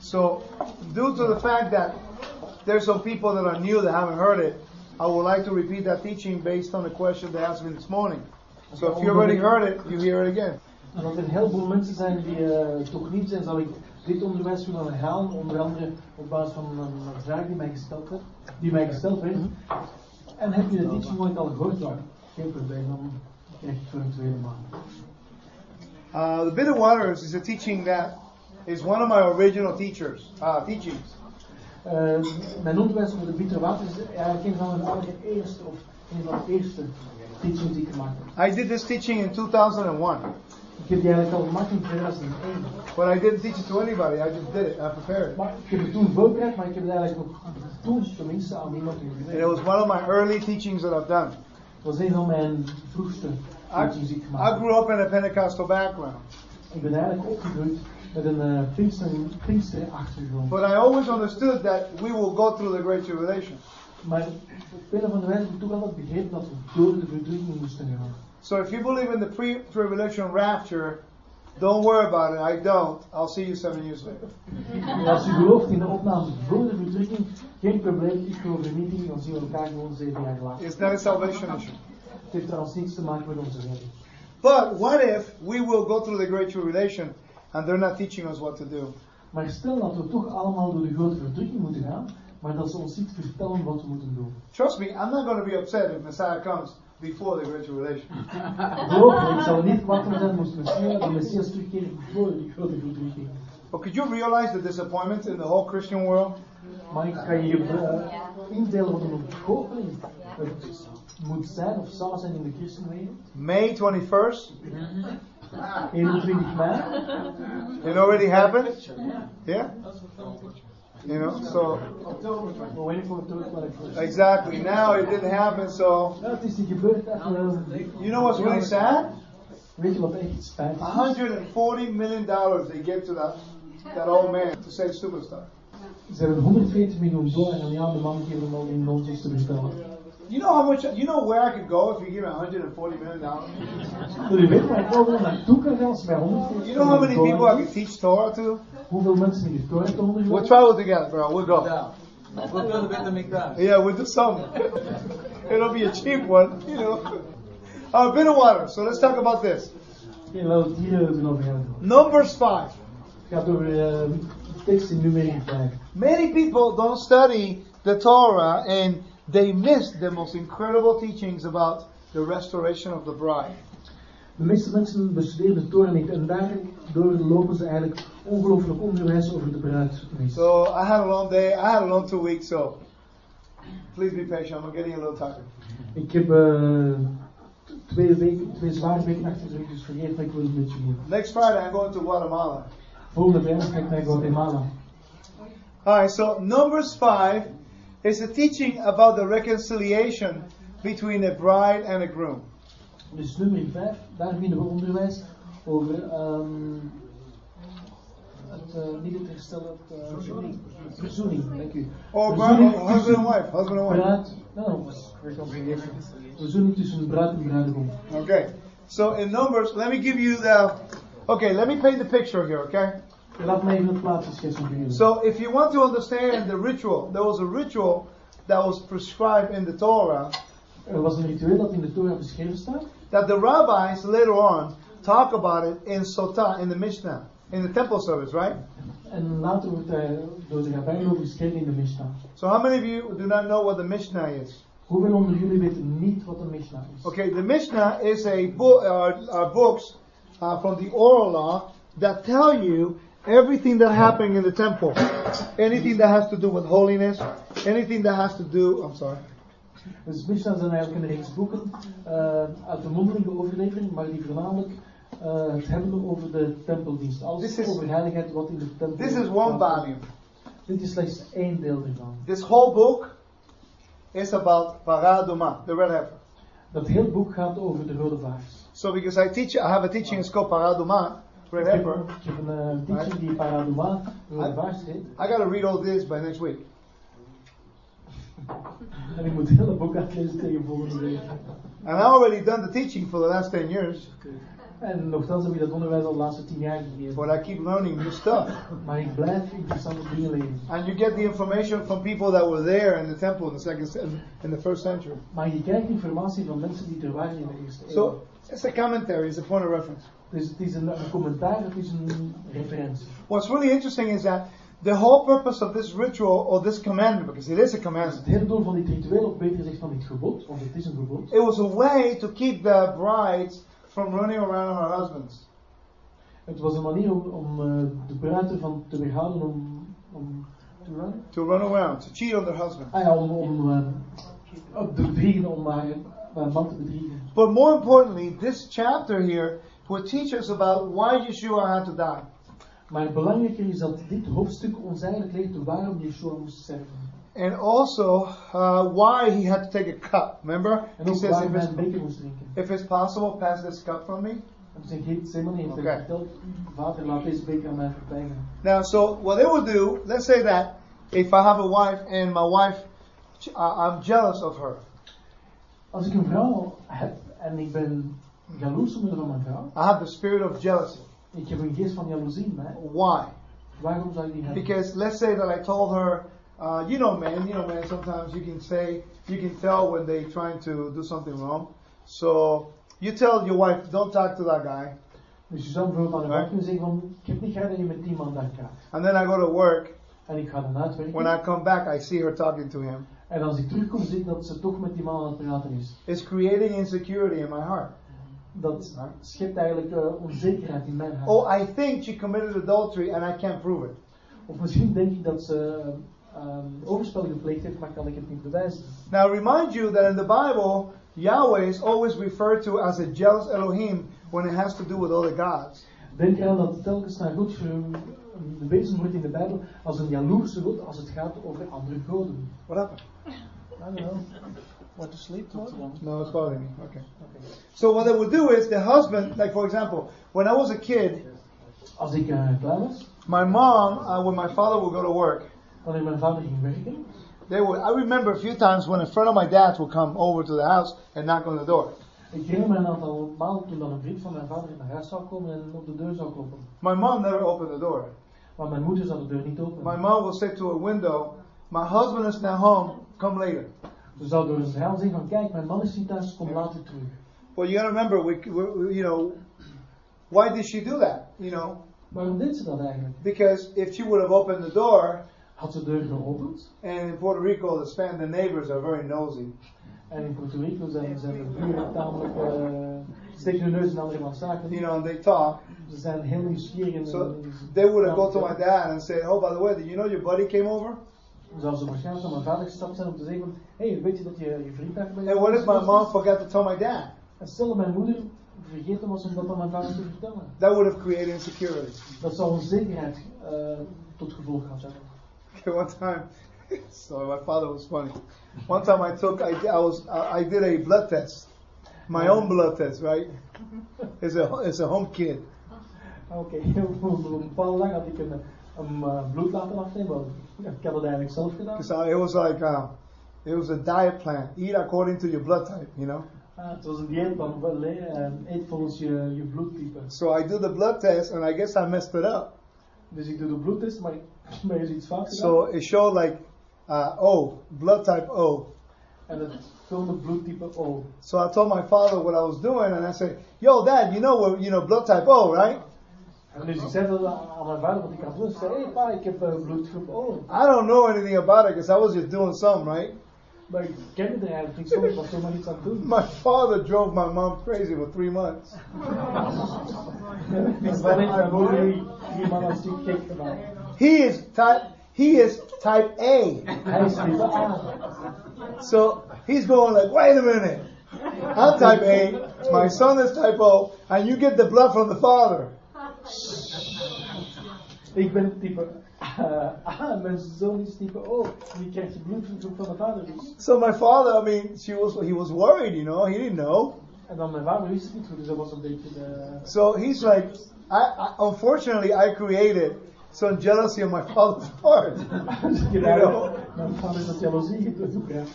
So, due to the fact that there's some people that are new that haven't heard it, I would like to repeat that teaching based on the question they asked me this morning. So if you already heard it, you hear it again. Er een heleboel mensen zijn die uh, toch niet zijn, zal ik dit onderwijs willen herhalen, onder andere op basis van een, een vraag die mij gesteld, werd, die mij gesteld werd. En heb je de teaching nooit al gehoord? Ja, geen probleem, dan krijg je het voor een tweede maand. Uh, the Bitter Waters is a teaching that is one of my original teachers, uh, teachings. Uh, onderwijs over de bittere water is eigenlijk een van mijn allereerste, of een van de eerste teachings die ik gemaakt heb. I did this teaching in 2001. Ik heb die eigenlijk al gemaakt in 2001. But I didn't teach it to anybody. I just did it. I prepared it. Maar ik heb het toen voorbereid, maar ik heb het eigenlijk nog toen tenminste aan niemand And it was one of my early teachings that I've done. Het was een van mijn vroegste I, teachings die ik I gemaakt heb. grew up in a Pentecostal background. Ik ben eigenlijk opgegroeid met een uh, Pinkster, Pinkster achtergrond. But I always understood that we will go through the Great Tribulation. Maar op een of andere wijze heb ik toch altijd begrepen dat we door de verdrukking moesten gaan. So if you believe in the pre-tribulation rapture, don't worry about it. I don't. I'll see you seven years later. Als u gelooft in de opname voor de verdrukking, geen probleem, ik geloof er niet in, dan zien we elkaar gewoon zeven jaar later. It's not a salvation issue. Het heeft trouwens niets te maken met onze redding. But what if we will go through the Great Tribulation and they're not teaching us what to do? Maar stel dat we toch allemaal door de grote verdrukking moeten gaan, maar dat ze ons niet vertellen wat we moeten doen. Trust me, I'm not going to be upset if Messiah comes before the Great Tribulation. Geloof me, ik zal niet kwaad zijn moest Messias, de Messias terugkeren voor die grote verdrukking. But could you realize the disappointment in the whole Christian world? Maar ik kan je uh, indelen wat een ontgoocheling het moet zijn of zal zijn in de christenwereld. May 21st, 21 mei. It already happened. Yeah? You know, so We're waiting for the third letter. exactly. Now it didn't happen, so Ja, het is niet gebeurd. echt wel. you know what's really sad? Weet je wat echt spijt is? 140 million dollars they gave to that that old man to save Superstar. Ze hebben 140 miljoen dollar aan die oude man gegeven om die nonsens te bestellen. You know how much? You know where I could go if you give me 140 million dollars. Wil weten waar ik overal naartoe kan gaan als bij 140 You know how many people I dollar could teach Torah to? Hoeveel mensen die de Torah te We'll onderwijzen? travel together, bro. We'll go. Yeah. We'll build a Beit HaMikdash. Yeah, we'll do some. It'll be a cheap one, you know. Uh, of water. So let's talk about this. Oké, laten we het hier even over gaan. Numbers 5. Het gaat over tekst in nummer 5. Many people don't study the Torah and they missed the most incredible teachings about the restoration of the bride. De meeste mensen bestuderen de Torah niet en daardoor lopen ze eigenlijk ongelooflijk onderwijs over de bruid. So I had a long day. I had a long two weeks. So please be patient. I'm getting a little tired. Ik heb eh, twee, weken, twee zware weken achter de rug, dus vergeet dat ik wil een beetje moe. Next Friday, I'm going to Guatemala. Volgende vrijdag ga ik naar Guatemala. All right. So Numbers 5 is a teaching about the reconciliation between a bride and a groom. Dus nummer 5, daar vinden we onderwijs over ehm het, eh, niet het herstel, het eh, verzoening. Verzoening, dank u. Or bride, husband and wife. Husband and wife. Bruid, nou, reconciliation. Verzoening tussen bruid en bruidegom. Okay. So in Numbers, let me give you the. Okay, let me paint the picture here. Okay. Laat me even het plaatje schetsen voor. So if you want to understand the ritual, there was a ritual that was prescribed in the Torah Er was een ritueel dat in de Torah beschreven staat. that the rabbis later on talk about it in Sotah in the Mishnah in the temple service, right? En later wordt daar door de rabbijn over geschreven in de Mishnah. So how many of you do not know what the Mishnah is? Hoeveel onder jullie weten niet wat een Mishnah is? Okay, the Mishnah is a book, uh, are books uh, from the oral law that tell you everything that happened in the temple, anything that has to do with holiness, anything that has to do. I'm sorry. Dus Mishnah zijn eigenlijk een reeks boeken eh, uit de mondelinge overlevering, maar die voornamelijk eh, het hebben over de tempeldienst. Alles is- over heiligheid wat in de tempel This is one volume. Dit is slechts één deel ervan. This whole book is about parah adumah, the red heifer. Dat hele boek gaat over de rode vaars. So because I teach, I have a teaching. It's called parah adumah, red Ik heb, heifer. ik heb een teaching die Parah Adumah, rode vaars heet. I got to read all this by next week. En ik moet het hele boek uitlezen tegen volgende week. And I already done the teaching for the last ten years. En nogthans heb ik dat onderwijs al de laatste tien jaar gegeven. But I keep learning new stuff. Maar ik blijf interessante dingen leren. And you get the information from people that were there in the temple in the second in the first century. Maar je krijgt informatie van mensen die er waren in de eerste eeuw. So it's a commentary, it's a point of reference. Dus het is een, een commentaar, het is een referentie. What's really interesting is that the whole purpose of this ritual or this commandment, because it is a commandment, het hele doel van dit ritueel, of beter gezegd van dit gebod, want het is een gebod, it was a way to keep the brides from running around her husbands. het was een manier om, om eh, de bruid ervan te weerhouden om, om te run. To run around, to cheat on their husband. Ah ja, om, om eh, op te bedriegen, om haar, haar man te bedriegen. But more importantly, this chapter here will teach us about why Yeshua had to die. Maar belangrijker is dat dit hoofdstuk ons eigenlijk leert waarom Yeshua moest sterven. And also uh, why he had to take a cup. Remember? En He says, if it's, een beker moest drinken. if it's possible, pass this cup from me. En zijn Gethsemane heeft Oké. hij verteld, vader laat deze beker aan mij voorbij gaan. Now, so what they would do, let's say that if I have a wife and my wife, uh, I'm jealous of her. Als ik een vrouw heb en ik ben jaloers van mijn I have the spirit of jealousy. ik heb een geest van jaloezie in mij, Why? waarom zou ik die hebben? Because let's say that I told her, uh, you know, man, you know, man. Sometimes you can say, you can tell when they're trying to do something wrong. So you tell your wife, don't talk to that guy. Dus je zou bijvoorbeeld aan Right. kunnen zeggen van, ik heb niet graag dat je met die man daar gaat. And then I go to work. En ik ga dan uitwerken. When I come back, I see her talking to him. En als ik terugkom, zie ik dat ze toch met die man aan het praten is. It's creating insecurity in my heart. Dat schept eigenlijk eh, onzekerheid in mijn hart. Oh, I think she committed adultery and I can't prove it. Of misschien denk ik dat ze um, overspel gepleegd heeft, maar kan ik het niet bewijzen. Now, remind you that in the Bible, Yahweh is always referred to as a jealous Elohim when it has to do with other gods. Denk eraan dat telkens naar God ver- bewezen wordt in de Bijbel als een jaloerse God als het gaat over andere goden. What happened? I don't know. What to sleep? What? No, it's bothering me. Okay. okay. So what they would do is the husband, like for example, when I was a kid, Als ik klaar my mom, uh, when my father would go to work, wanneer mijn vader ging werken, they would. I remember a few times when a friend of my dad's would come over to the house and knock on the door. ik herinner me een aantal malen toen dan een vriend van mijn vader naar huis zou komen en op de deur zou kloppen. My mom never opened the door. Maar mijn moeder zou de deur niet openen. My mom would say to a window, "My husband is now home. Come later." Ze door het raam zeggen van kijk, mijn man is niet thuis, kom later terug. Well, you got to remember, we, we, you know, why did she do that? You know, Waarom deed ze dat eigenlijk? because if she would have opened the door, Had ze de deur geopend and in Puerto Rico, the Span, the neighbors are very nosy. en in Puerto Rico zijn, zijn de buren tamelijk, uh, steken hun neus in andermans zaken. You know, and they talk. Ze zijn heel nieuwsgierig So they would have go to my dad and said, "Oh, by the way, did you know your buddy came over?" Zou ze waarschijnlijk naar mijn vader gestapt zijn om te zeggen hey, weet je dat je, je vriend daar bij And what if my mom forgot to tell my dad? En stel mijn moeder vergeten was om dat aan mijn vader te vertellen. That would have created insecurity. Dat zou onzekerheid uh, tot gevolg gaan zijn. Okay, one time, so my father was funny. One time I took, I, I was, I, I did a blood test, my own blood test, right? It's a, it's a home kid. Oké, op een bepaalde dag had ik een, een uh, bloed laten afnemen. Want Ik had het eigenlijk zelf gedaan. Because it was like, uh, it was a diet plan. Eat according to your blood type, you know. Ah, het was een dieetplan, en eet volgens je, je bloedtype. So I do the blood test, and I guess I messed it up. Dus ik doe de bloedtest, maar maar is iets fout. So it showed like, uh, O, blood type O. En het vulde bloedtype O. So I told my father what I was doing, and I said, "Yo, Dad, you know what, you know blood type O, right?" En dus ik zei dat aan mijn vader, want ik had. Zei, hé hey, pa, ik heb uh, bloedgroep O. I don't know anything about it because I was just doing something, right? Maar ik kende er eigenlijk niks van, ik was zomaar iets aan het doen. My father drove my mom crazy for three months. Mijn vader heeft mijn moeder drie drie maanden een gek gemaakt. He is type he is type A. Hij is type A. So he's going like, wait a minute. I'm type A, my son is type O, and you get the blood from the father. Ik ben type uh, A, mijn zoon is type O. Die krijgt de van de vader. So my father, I mean, she was he was worried, you know, he didn't know. En dan mijn vader wist het niet goed, dus dat was een beetje de... So he's like, I, I unfortunately I created some jealousy on my father's part. Dus ik Mijn vader is jaloezie.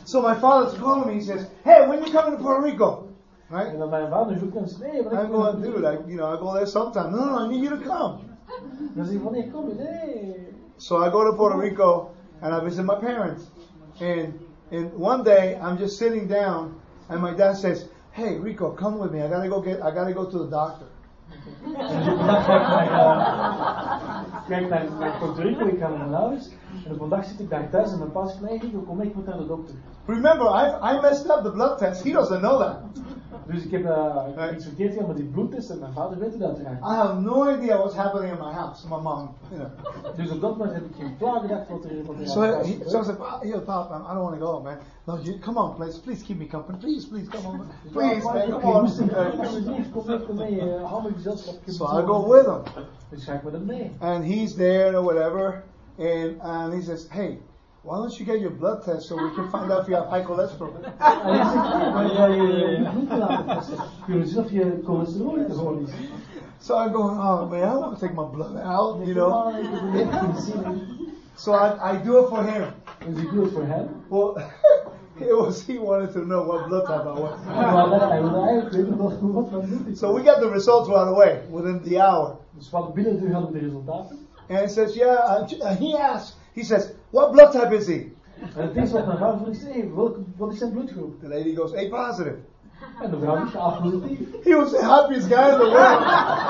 So my father's calling me. He says, "Hey, when you coming to Puerto Rico?" Right? En dan mijn vader zoekt hem en zegt, I'm going, dude, I, you know, I go there sometime. No, no, I need you to come. Dan zeg ik, wanneer kom je? Nee. So I go to Puerto Rico and I visit my parents. And and one day I'm just sitting down and my dad says, Hey Rico, come with me. I gotta go get I gotta go to the doctor. En dus op een dag naar, ga ik naar, naar Puerto Rico, ik ga naar mijn ouders. En op een dag zit ik daar thuis en mijn pa zegt, nee, Rico, kom mee, ik moet naar de dokter. Remember, I I messed up the blood test. He doesn't know that. Dus ik heb uh, iets verkeerd gedaan met die bloedtest en mijn vader weet het uiteraard. I have no idea what's happening in my house. My mom, you know. Dus op dat moment heb ik geen flauw gedacht wat er, wat er So he, he, gebeurt. so I said, "Pop, "Yo, Pop, I don't want to go, man. No, you come on, please, please keep me company. Please, please, come on, please, man, come on." alsjeblieft, kom kom mee, hou me gezelschap. ik heb So I go with him. Dus ga ik met hem mee. and he's there or whatever, and and he says, "Hey, why don't you get your blood test so we can find out if you have high cholesterol?" En hij zegt, maar ja, je je bloed te laten testen. Kunnen zien of je cholesterol te. So I'm going, "Oh man, I want to take my blood out," you know. Ik heb een beetje gezien. So I I do it for him. Dus ik doe het voor hem. Well, it was he wanted to know what blood type I was. Maar hij wilde eigenlijk weten wat, wat mijn bloed is. So we got the results right away within the hour. Dus wat binnen de hadden we de resultaten. And he says, "Yeah." And he asks, he says, "What blood type is he?" En het eerste wat mijn vrouw hey, welke, wat is zijn bloedgroep? The lady goes, "A positive." En de vrouw is A positief. He was the happiest guy in the world.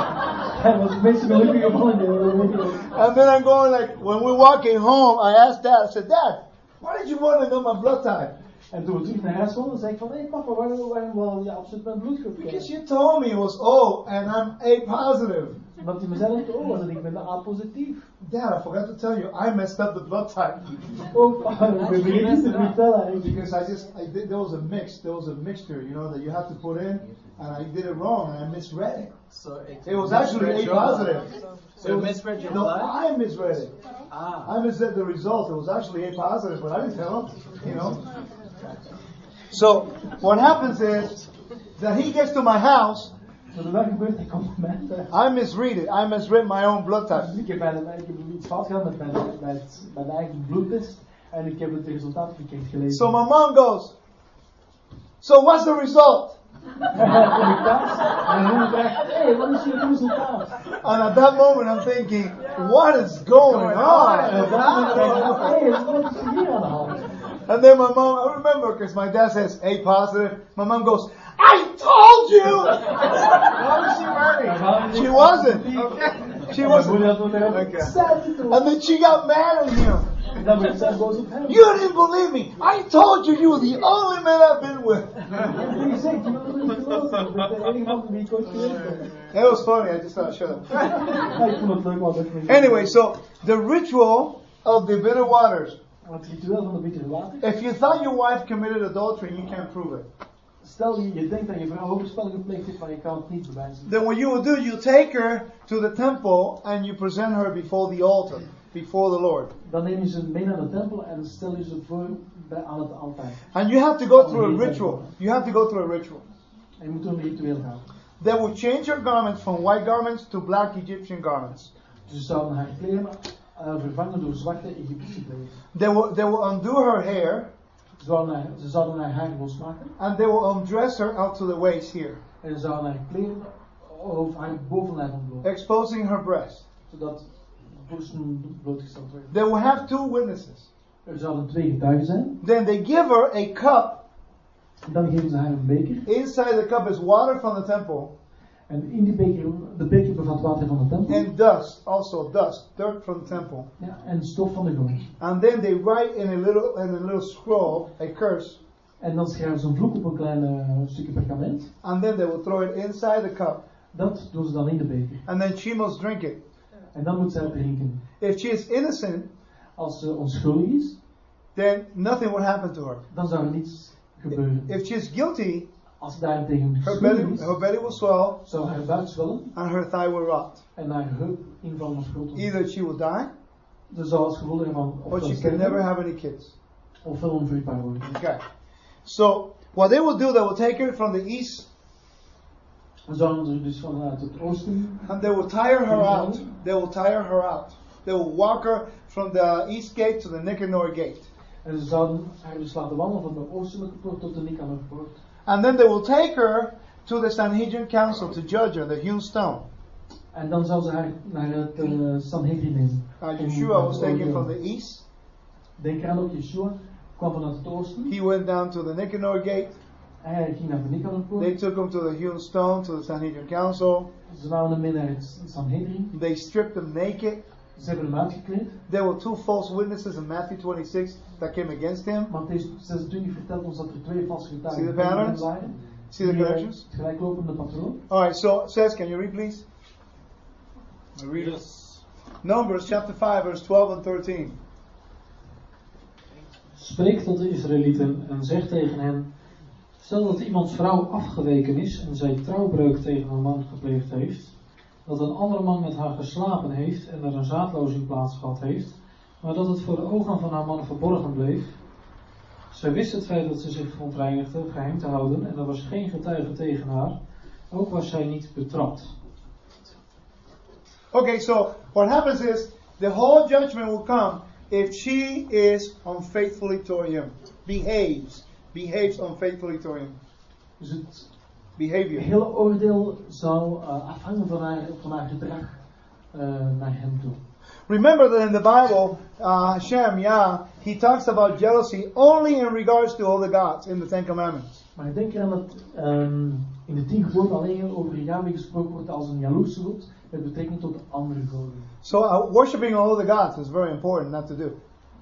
Hij was het meest gelukkige man in de wereld. And then I'm going like, when we're walking home, I asked Dad, I said, Dad, why did you want to know my blood type? En toen we terug naar huis kwamen, zei ik van, hé hey, papa, waarom, waarom wil je absoluut mijn bloedgroep Because you told me it was O and I'm A positive. Omdat hij me zei dat het O was en ik ben A positief. Dad, I forgot to tell you, I messed up the blood type. Oh, papa, ik ben vergeten te vertellen. Because I just, I did, there was a mix, there was a mixture, you know, that you have to put in, and I did it wrong and I misread it. So it, It was actually A positive. So you It was- misread your No, blood? I misread it. Ah. I misread the result. It was actually A positive, but I didn't tell him, you know. So what happens is that he gets to my house. Zo de dag gebeurt, hij komt bij mij thuis. I misread it. I misread my own blood type. Ik heb, bij de, iets fout gedaan met mijn, bij, het, eigen bloedtest. En ik heb het resultaat verkeerd gelezen. So my mom goes, So what's the result? En dan kom ik thuis en mijn moeder vraagt, hé, hey, wat is je resultaat? And at that moment I'm thinking, What is going on? And then my mom, I remember because my dad says A positive. My mom goes, I told you! Why was she worried? She wasn't. She wasn't. moeder had toen tegen Okay. zei het toen. And then she got mad at him. En dan werd zij boos op hem. You didn't believe me. I told you you were the only man I've been with. Ik heb gezegd, je moet het niet geloven. Ik ben de enige man wie ik ooit geweest ben. It was funny. I just thought, shut up. Ja, ik vond het leuk wat ik Anyway, so the ritual of the bitter waters. Het ritueel van de bittere water. If you thought your wife committed adultery, you can't prove it. Stel je, je denkt dat je vrouw overspel gepleegd heeft, maar je kan het niet bewijzen. Then what you will do, you take her to the temple and you present her before the altar, before the Lord. Dan neem je ze mee naar de tempel en stel je ze voor bij, aan het altaar. And you have to go through a ritual. You have to go through a ritual. En je moet door een ritueel gaan. They will change her garments from white garments to black Egyptian garments. Dus ze zouden haar kleren vervangen door zwarte Egyptische. They will, they will undo her hair Ze zouden haar, ze zouden haar haar losmaken and they will undress her out to the waist here, en ze zouden haar kleren of haar bovenlijf ontbloot. exposing her breast. Zodat borsten blootgesteld werden. They will have two witnesses. Er zouden twee getuigen zijn. Then they give her a cup. En dan geven ze haar een beker. Inside the cup is water from the temple En in die beker, de beker bevat water van de tempel. and dust, also dust, dirt from the temple. Ja, en stof van de grond. And then they write in a little in a little scroll a curse, En dan schrijven ze een vloek op een klein eh, stukje perkament. and then they will throw it inside the cup, Dat doen ze dan in de beker. and then she must drink it. En dan moet zij het drinken. If she is innocent, Als ze onschuldig is, then nothing would happen to her. dan zou er niets gebeuren. If she is guilty, Als daarentegen her schuldig belly is, her belly will swell haar buik zwellen and her thigh will rot. en haar heup invallen of worden. Either she will die Dus gevolg ervan or she can never have any kids. ofwel onvruchtbaar worden. Okay. So what they will do, they will take her from the east ze dus vanuit het oosten and they will tire her out. They will tire her out. They will walk her from the east gate to the Nicanor gate. en ze zouden haar dus laten wandelen van de oostelijke poort tot de Nicanorpoort. And then they will take her to the Sanhedrin council to judge her, the hewn stone. En dan zou ze haar naar het uh, Sanhedrin. Uh, Om Yeshua was taken from the east. Denk eraan ook, Yeshua kwam vanuit het oosten. He went down to the Nicanor gate. Hij ging naar de They took him to the hewn stone, to the Sanhedrin council. Ze namen hem mee naar het Sanhedrin. They stripped him naked. Ze hebben hem uitgekleed. There were two false witnesses in Matthew 26 that came against him. Matthäus 26 vertelt ons dat er twee valse See getuigen waren. See the eh, connections? Het gelijklopende patroon. All right, so it says, can you read, please? Read it. Numbers chapter 5, verse 12 and 13. Spreek tot de Israëlieten en zeg tegen hen: Stel dat iemands vrouw afgeweken is en zij trouwbreuk tegen een man gepleegd heeft, dat een andere man met haar geslapen heeft en er een zaadlozing plaats gehad heeft, maar dat het voor de ogen van haar man verborgen bleef. Zij wist het feit dat ze zich verontreinigde geheim te houden en er was geen getuige tegen haar, ook was zij niet betrapt. Okay, so what happens is the whole judgment will come if she is unfaithfully toward him, behaves, behaves unfaithfully toward him, Dus het behavior. hele oordeel zou eh, afhangen van haar, van haar gedrag eh, naar hem toe. Remember that in the Bible, uh, Hashem, Yah, he talks about jealousy only in regards to all the gods in the Ten Commandments. Maar ik denk eraan dat ehm, in de tien geboden alleen over Yahweh gesproken wordt als een jaloerse God met betrekking tot andere goden. So uh, worshiping all the gods is very important not to do.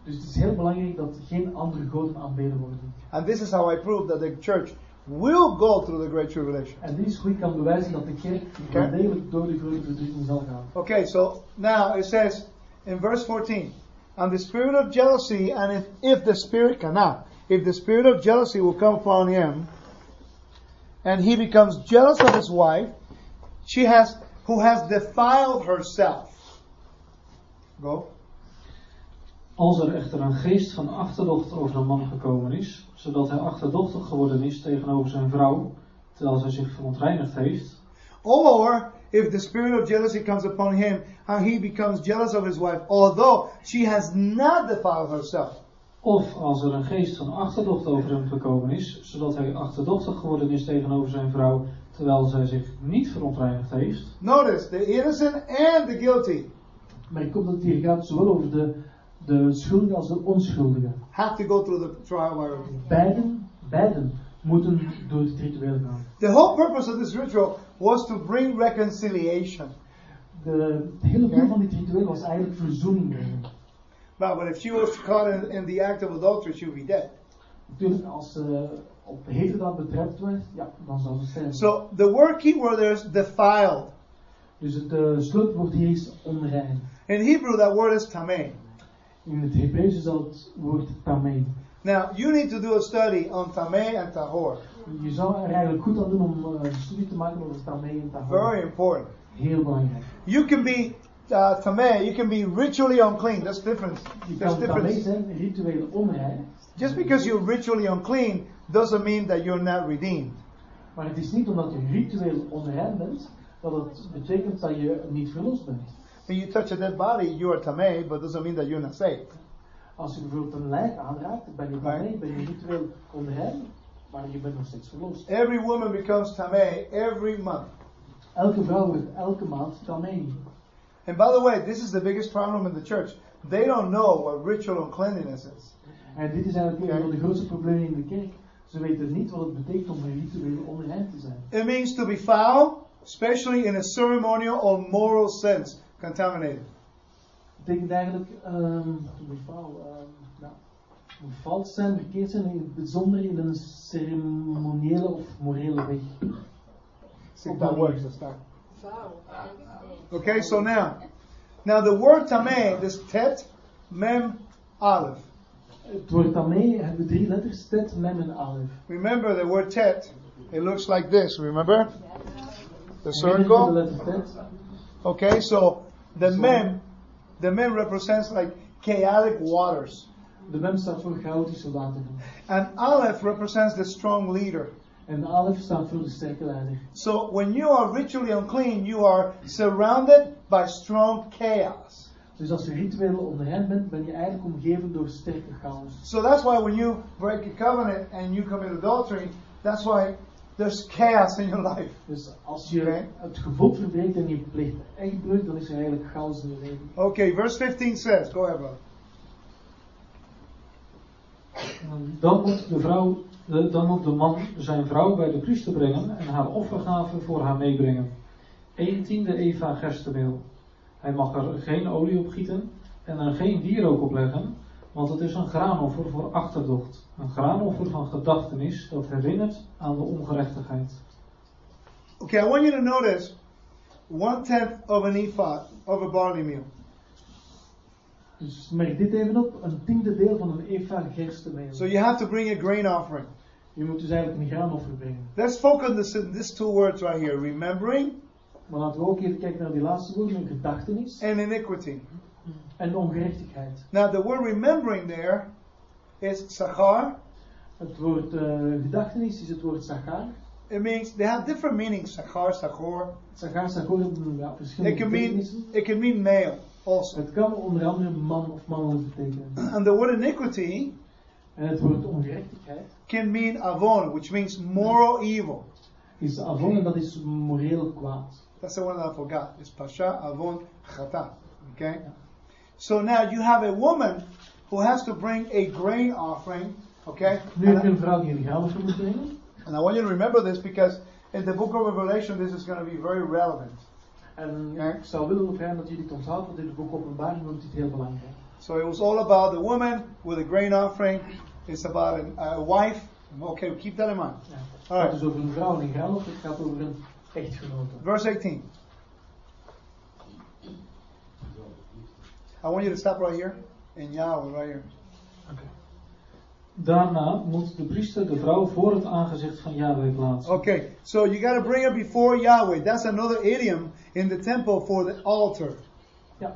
Dus het is heel belangrijk dat geen andere goden aanbeden worden. And this is how I prove that the church will go through the Great Tribulation. En dit is hoe ik kan bewijzen dat de kerk wel degelijk door de grote verdrukking zal gaan. Okay, so now it says in verse 14, and the spirit of jealousy, and if, if the spirit cannot, if the spirit of jealousy will come upon him, and he becomes jealous of his wife, she has, who has defiled herself. Go. Als er echter een geest van achterdocht over een man gekomen is, zodat hij achterdochtig geworden is tegenover zijn vrouw, terwijl zij zich verontreinigd heeft, Or if the spirit of jealousy comes upon him, and he becomes jealous of his wife, although she has not defiled herself. of als er een geest van achterdocht over hem gekomen is, zodat hij achterdochtig geworden is tegenover zijn vrouw, terwijl zij zich niet verontreinigd heeft, Notice the innocent and the guilty Maar ik hoop dat het hier gaat zowel over de, de schuldige als de onschuldige. have to go through the trial by. Beiden, beiden moeten door het ritueel gaan. The whole purpose of this ritual was to bring reconciliation. De, het hele doel van dit ritueel was eigenlijk verzoening brengen. But, but if she was caught in, in the act of adultery, she would be dead. Natuurlijk, als ze op heterdaad betrapt werd, ja, dan zou ze sterven. So the word key word there is defiled. Dus het uh, sleutelwoord hier is onrein. In Hebrew, that word is tameh. In het Hebreeuws is dat woord. Now, you need to do a study on tameh and tahor. Je zou er eigenlijk goed aan doen om uh, een studie te maken over tameh en tahor. Very important. Heel belangrijk. You can be uh, you can be ritually unclean. That's different. Je tameh difference. zijn, ritueel onrein. Just because you're ritually unclean doesn't mean that you're not redeemed. Maar het is niet omdat je ritueel onrein bent, dat het betekent dat je niet verlost bent. When you touch a dead body, you are tameh, but doesn't mean that you're not saved. Als je bijvoorbeeld een lijk aanraakt, ben je Nee. tameh, ben je ritueel onrein, maar je bent nog steeds verlost. Every woman becomes tameh every month. Elke vrouw wordt elke maand tameh. And by the way, this is the biggest problem in the church. They don't know what ritual uncleanliness is. En dit is eigenlijk een van de grootste problemen in de kerk. Ze weten niet wat het betekent om een ritueel onrein te zijn. It means to be foul, especially in a ceremonial or moral sense, contaminated. Het betekent eigenlijk, ehm to be foul, ehm, nou, moet zijn, verkeerd zijn, in het bijzonder in een ceremoniële of morele weg. See that works this time. Okay, so now, now the word tameh, this tet, mem, aleph. Het woord tameh hebben drie letters, tet, mem en alef. Remember the word tet, it looks like this, remember? The Herinner je de circle. Okay, so the mem, the mem represents like chaotic waters. De mem staat voor chaotische wateren. And aleph represents the strong leader. En de alef staat voor de sterke leider. So when you are ritually unclean, you are surrounded by strong chaos. Dus als je ritueel onrein bent, ben je eigenlijk omgeven door sterke chaos. So that's why when you break a covenant and you commit adultery, that's why there's chaos in your life. Dus als je Oké. het gebod verbreekt en je pleegt echtbreuk, dan is er eigenlijk chaos in je leven. Okay, verse 15 says, go ahead. Dan moet de vrouw, de- dan moet de man zijn vrouw bij de priester brengen en haar offergave voor haar meebrengen. 1 tiende eva gerstenmeel. Hij mag er geen olie op gieten en er geen wierook op leggen, want het is een graanoffer voor achterdocht. Een graanoffer van gedachtenis dat herinnert aan de ongerechtigheid. Okay, I want you to notice one tenth of an ephah of a barley meal. Dus merk dit even op, een tiende deel van een eva gerstenmeel. So you have to bring a grain offering. Je moet dus eigenlijk een graanoffer brengen. Let's focus on this, these two words right here remembering Maar laten we ook even kijken naar die laatste woorden, een gedachtenis and iniquity. En ongerechtigheid. Now, the word remembering there is sachar. Het woord eh, gedachtenis is het woord sagar. It means they have different meanings sachar, sachor. Sagar, sagor hebben ja, It verschillende can mean, betekenissen. it can mean male also. Het kan onder andere man of mannelijk betekenen. And the word iniquity En het woord ongerechtigheid can mean avon, which means moral evil. is avon en dat is moreel kwaad. That's the one that I forgot. It's pasha, avon, chata. Okay? So now you have a woman who has to bring a grain offering. Okay? Nu heb een And, vrouw die een graanoffer moet brengen. and I want you to remember this because in the book of Revelation, this is going to be very relevant. En ik zou willen dat jullie het onthoudt, want in het boek Openbaring wordt dit heel belangrijk. So it was all about the woman with a grain offering. It's about an, a wife. Okay, keep that in mind. Ja. Alright. gaat dus over een vrouw en een graanoffer, het gaat over een echtgenote. Verse 18. I want you to stop right here. In Yahweh, right here. Daarna moet de priester de vrouw voor het aangezicht van Yahweh plaatsen. Okay, so you got to bring her before Yahweh. That's another idiom in the temple for the altar. Ja.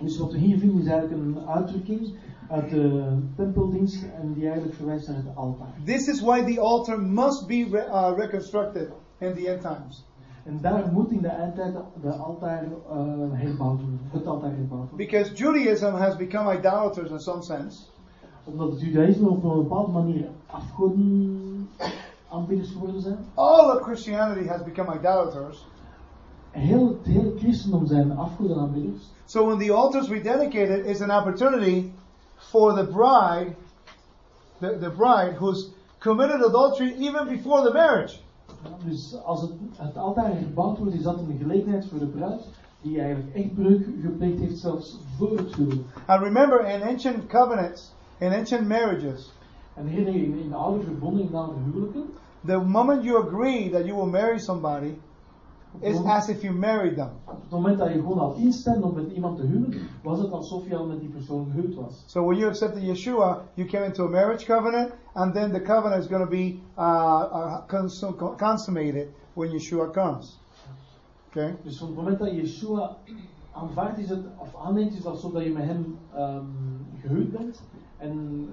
Dus wat we hier vinden is eigenlijk een uitdrukking uit de tempeldienst en die eigenlijk verwijst naar het altaar. This is why the altar must be re- uh, reconstructed in the end times. En daar moet in de eindtijd de altaar eh, herbouwd worden, het altaar herbouwd. Because Judaism has become idolaters in some sense. Omdat het judaïsme op een bepaalde manier afgoden aanbidders geworden zijn. All of Christianity has become idolaters. Heel, het hele christendom zijn afgoden aanbidders. So when the altars we rededicated is an opportunity for the bride, the, the bride who's committed adultery even before the marriage. Dus als het, het altaar herbouwd wordt, is dat een gelegenheid voor de bruid die eigenlijk echtbreuk gepleegd heeft zelfs voor het huwelijk. And remember, in ancient covenants, in ancient marriages, En herinner in, in de oude verbonden, in de oude huwelijken, the moment you agree that you will marry somebody, it's as if you married them. op het moment dat je gewoon al instemde om met iemand te huwen, was het alsof je al met die persoon gehuwd was. So when you accepted Yeshua, you came into a marriage covenant, and then the covenant is going to be uh, uh, consum- consummated when Yeshua comes. Okay? Dus op het moment dat Yeshua aanvaardt, is het, of aanneemt, is het alsof dat je met hem ehm gehuwd bent. En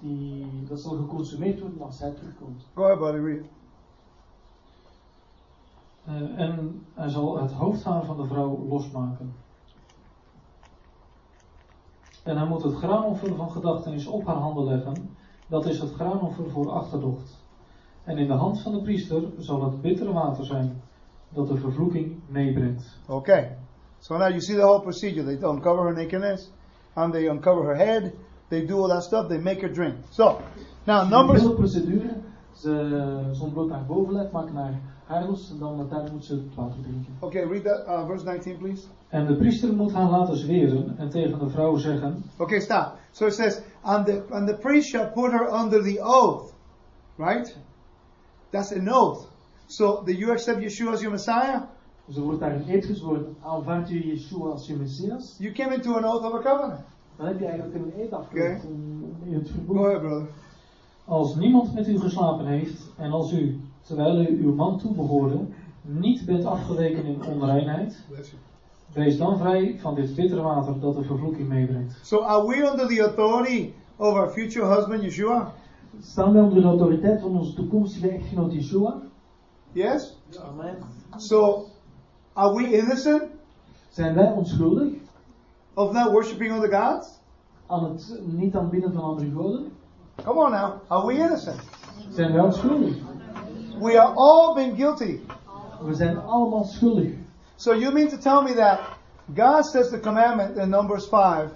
die, dat zal geconsumeerd worden als hij terugkomt. Go ahead, buddy, read. Eh, en hij zal het hoofdhaar van de vrouw losmaken. En hij moet het graanoffer van gedachtenis op haar handen leggen. Dat is het graanoffer voor achterdocht. En in de hand van de priester zal het bittere water zijn, dat de vervloeking meebrengt. Okay. So now you see the whole procedure. They uncover her nakedness, and they uncover her head. They do all that stuff. They make her drink. So now De numbers. hele procedure, ze, ze ontbloot haar bovenlijf, maken haar en dan daar moet ze het water drinken. Okay, read that uh, verse 19, please. En de priester moet haar laten zweren en tegen de vrouw zeggen: Okay, stop. So it says, and the and the priest shall put her under the oath, right? That's an oath. So, do you accept Yeshua as your Messiah? Dus er wordt daar een eed gezworen, aanvaard je Yeshua als je Messias, You came into an oath of a covenant. dan heb je eigenlijk een eed afgelegd in, in het Go verbond. ahead, brother. Als niemand met u geslapen heeft en als u, terwijl u uw man toebehoorde, niet bent afgeweken in onreinheid, wees dan vrij van dit bittere water dat de vervloeking meebrengt. So, are we under the authority of our future husband Yeshua? Staan wij onder de autoriteit van onze toekomstige echtgenoot Yeshua? Yes. Amen. So, are we innocent Zijn wij onschuldig of not worshiping other gods? aan het niet aanbidden van andere goden? Come on now. Are we innocent? Zijn wij onschuldig? We are all been guilty. We zijn allemaal schuldig. So you mean to tell me that God says the commandment in Numbers 5.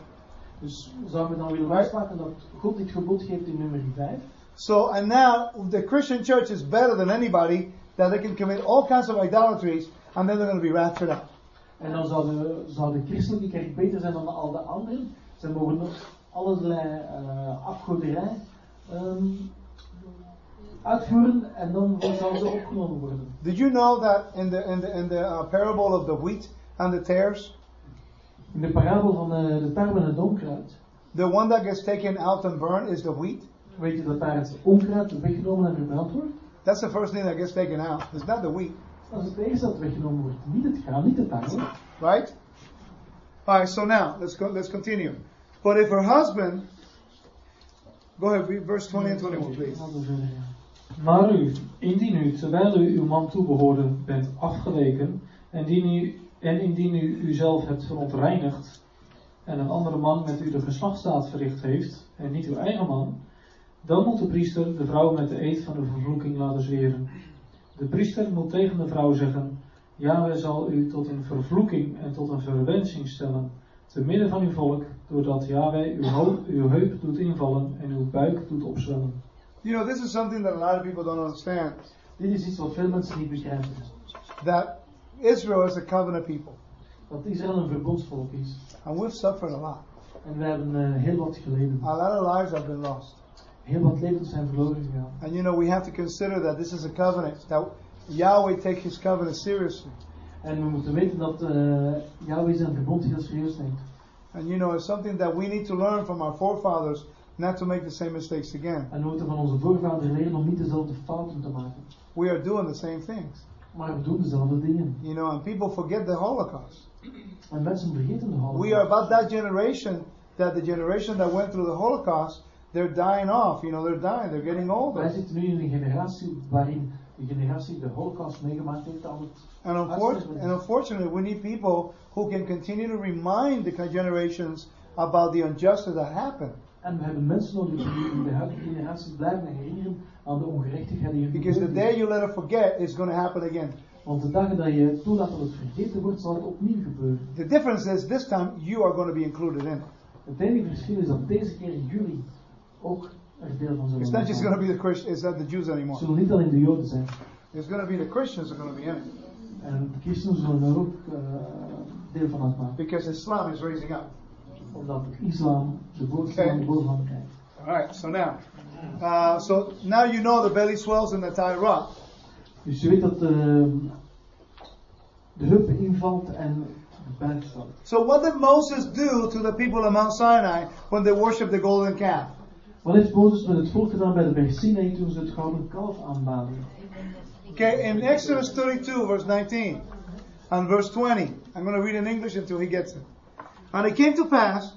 Dus zouden we dan willen vastmaken dat God dit gebod geeft in nummer 5? So, and now the Christian church is better than anybody, that they can commit all kinds of idolatries, and then they're going to be raptured up. En dan zou de, zou de christelijke kerk beter zijn dan al de anderen. Ze mogen nog allerlei uh, afgoderij um, uitvoeren en dan zouden ze opgenomen worden. Did you know that in the, in the, in the uh, parable of the wheat and the tares, In de parabel van de, de tarwe en het onkruid, the one that gets taken out and burned is the wheat? weet je dat daar het onkruid weggenomen en verbrand wordt? That's the first thing that gets taken out. It's not the wheat, Dat is het eerste dat weggenomen wordt. Niet het graan, niet de tarwe. right? All right. So now let's go. Let's continue. But if her husband, go ahead, read verse 20 and 21, please. Maar u, indien u, terwijl u uw man toebehoorde, bent afgeweken, en, indien u, en indien u uzelf hebt verontreinigd, en een andere man met u de geslachtsdaad verricht heeft, en niet uw eigen man, dan moet de priester de vrouw met de eed van de vervloeking laten zweren. De priester moet tegen de vrouw zeggen, Yahweh zal u tot een vervloeking en tot een verwensing stellen, te midden van uw volk, doordat Yahweh uw, uw heup doet invallen en uw buik doet opzwellen. You know, this is something that a lot of people don't understand. Dit is iets wat veel mensen niet begrijpen. That Israel is a covenant people, Dat Israël een verbondsvolk is. and we've suffered a lot. En we hebben eh, heel wat geleden. A lot of lives have been lost. Heel wat levens zijn verloren gegaan. And you know, we have to consider that this is a covenant, that Yahweh takes his covenant seriously. En we moeten weten dat uh, Yahweh zijn verbond heel serieus neemt. And you know, it's something that we need to learn from our forefathers not to make the same mistakes again. En we moeten van onze voorvaderen leren om niet dezelfde fouten te maken. We are doing the same things. Maar we doen dezelfde dingen. You know, and people forget the Holocaust. En mensen vergeten de holocaust. We are about that generation, that the generation that went through the Holocaust, they're dying off. You know, they're dying, they're getting older. Wij zitten nu in een generatie waarin de generatie de holocaust meegemaakt heeft aan het And, unfor- and unfortunately, we need people who can continue to remind the generations about the injustice that happened. En we hebben mensen nodig die in de huidige generatie blijven herinneren aan de ongerechtigheid die er Because the day is. you let it forget, it's going to happen again. Want de dagen dat je toelaat dat het vergeten wordt, zal het opnieuw gebeuren. The difference is this time you are going to be included in. Het enige verschil is dat deze keer jullie ook er deel van zullen It's not just zijn. going to be the Christians, it's not the Jews anymore. zullen niet alleen de Joden zijn. It's going to be the Christians are going to be in it. En de christenen zullen er ook eh, deel van uitmaken. Because Islam is raising up. Omdat islam de boodschap Okay. de bovenhand krijgt. Alright, so now. Uh, so now you know the belly swells and the thigh rot. Dus je weet dat eh, de heup invalt en de buik valt. So what did Moses do to the people of Mount Sinai when they worshiped the golden calf? Wat heeft Mozes met het volk gedaan bij de berg Sinai toen ze het gouden kalf aanbaden? Okay, in Exodus 32, verse 19 and verse 20. I'm going to read in English until he gets it. And it came to pass,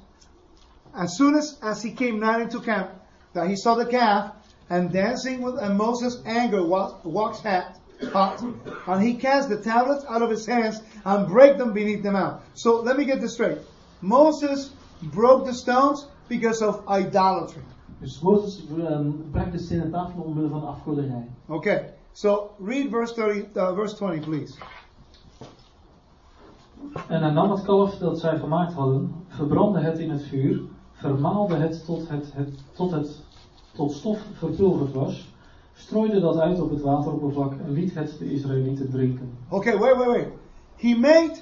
as soon as, as he came nigh into camp, that he saw the calf, and dancing with, and Moses' anger wa- waxed hot, hot, and he cast the tablets out of his hands and break them beneath the out. So let me get this straight. Moses broke the stones because of idolatry. Dus Mozes eh, brak de stenen tafel omwille van afgoderij. Okay, so read verse 30, uh, verse 20, please. En hij nam het kalf dat zij gemaakt hadden, verbrandde het in het vuur, vermaalde het tot het, het, tot, het tot stof verpulverd was, strooide dat uit op het wateroppervlak en liet het de Israëlieten drinken. Okay, wait, wait, wait. He made,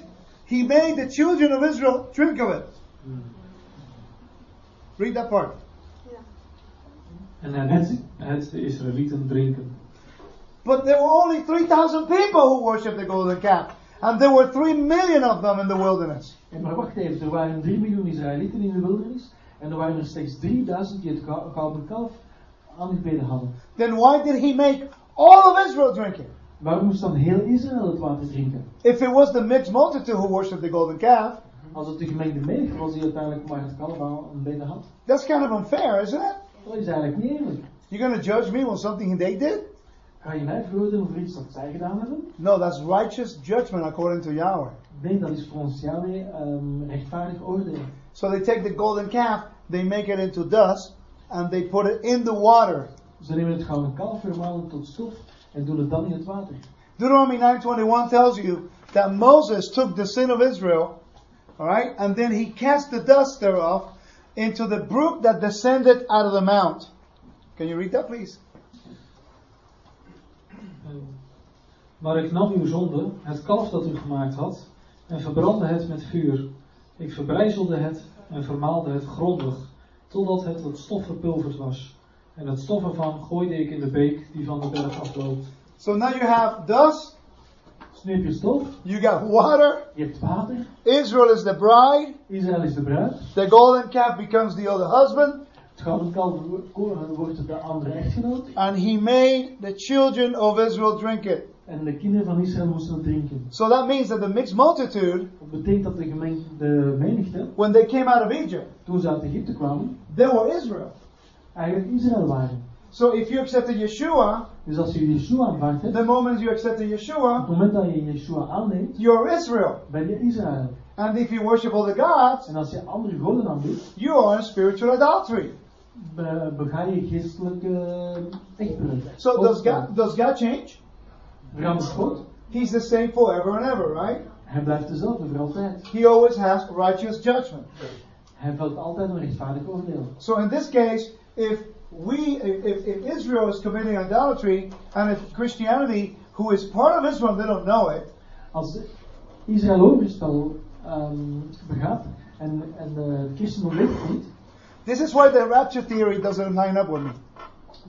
he made the children of Israel drink of it. Read that part. En hij liet het de Israëlieten drinken. But there were only 3,000 people who worshipped the golden calf. And there were 3 million of them in the wilderness. En maar wacht even, er waren 3 miljoen Israëlieten in de wildernis. En er waren er slechts 3000 die het gou- gouden kalf aangebeden hadden. Then why did he make all of Israel drink it? Waarom moest dan heel Israël het water drinken? If it was the mixed multitude who worshipped the golden calf, Als het de gemengde menigte was die uiteindelijk maar het kalf aanbeden had. that's kind of unfair, isn't it? Dat is eigenlijk niet eerlijk. You're going to judge me on something they did? Ga je mij veroordelen over iets dat zij gedaan hebben? No, that's righteous judgment according to Yahweh. Nee, dat is volgens Yahweh um, rechtvaardig oordeel. So they take the golden calf, they make it into dust, and they put it in the water. Ze nemen het gouden kalf vermalen tot stof En doe het dan in het water. Deuteronomy 9:21 tells you that Moses took the sin of Israel, all right, and then he cast the dust thereof into the brook that descended out of the mount. Can you read that, please? Maar ik nam uw zonde, het kalf dat u gemaakt had, en verbrandde het met vuur. Ik verbrijzelde het en vermaalde het grondig, totdat het tot stof verpulverd was. En het stof ervan gooide ik in de beek die van de berg afloopt. So now you have dust, Dus nu heb je stof, you got water. je hebt water. Israel is the bride. Israël is de bruid. The golden calf becomes the other husband, Het gouden kalf wordt de andere echtgenoot. and he made the children of Israel drink it. En de kinderen van Israël moesten het drinken. So that means that the mixed multitude, Dat betekent dat de, gemeng, de menigte, when they came out of Egypt, toen ze uit Egypte kwamen, they were Israel. eigenlijk Israël waren. So if you accepted Yeshua, Dus als je Yeshua aanvaardt, the moment you accepted het Yeshua, moment dat je Yeshua aanneemt, you're Israel. ben je Israël. And if you worship other gods, En als je andere goden aanbidt, you are in spiritual adultery. Be- bega je geestelijke. So does God, does God change? Verandert God? He's the same forever and ever, right? Hij blijft dezelfde voor altijd. He always has righteous judgment. Hij velt altijd een rechtvaardig oordeel. So in this case, if we, if, if, Israel is committing idolatry, and if Christianity, who is part of Israel, they don't know it, Als Israël overspel ehm begaat en, en de christenen weet het niet, this is why the rapture theory doesn't line up with me.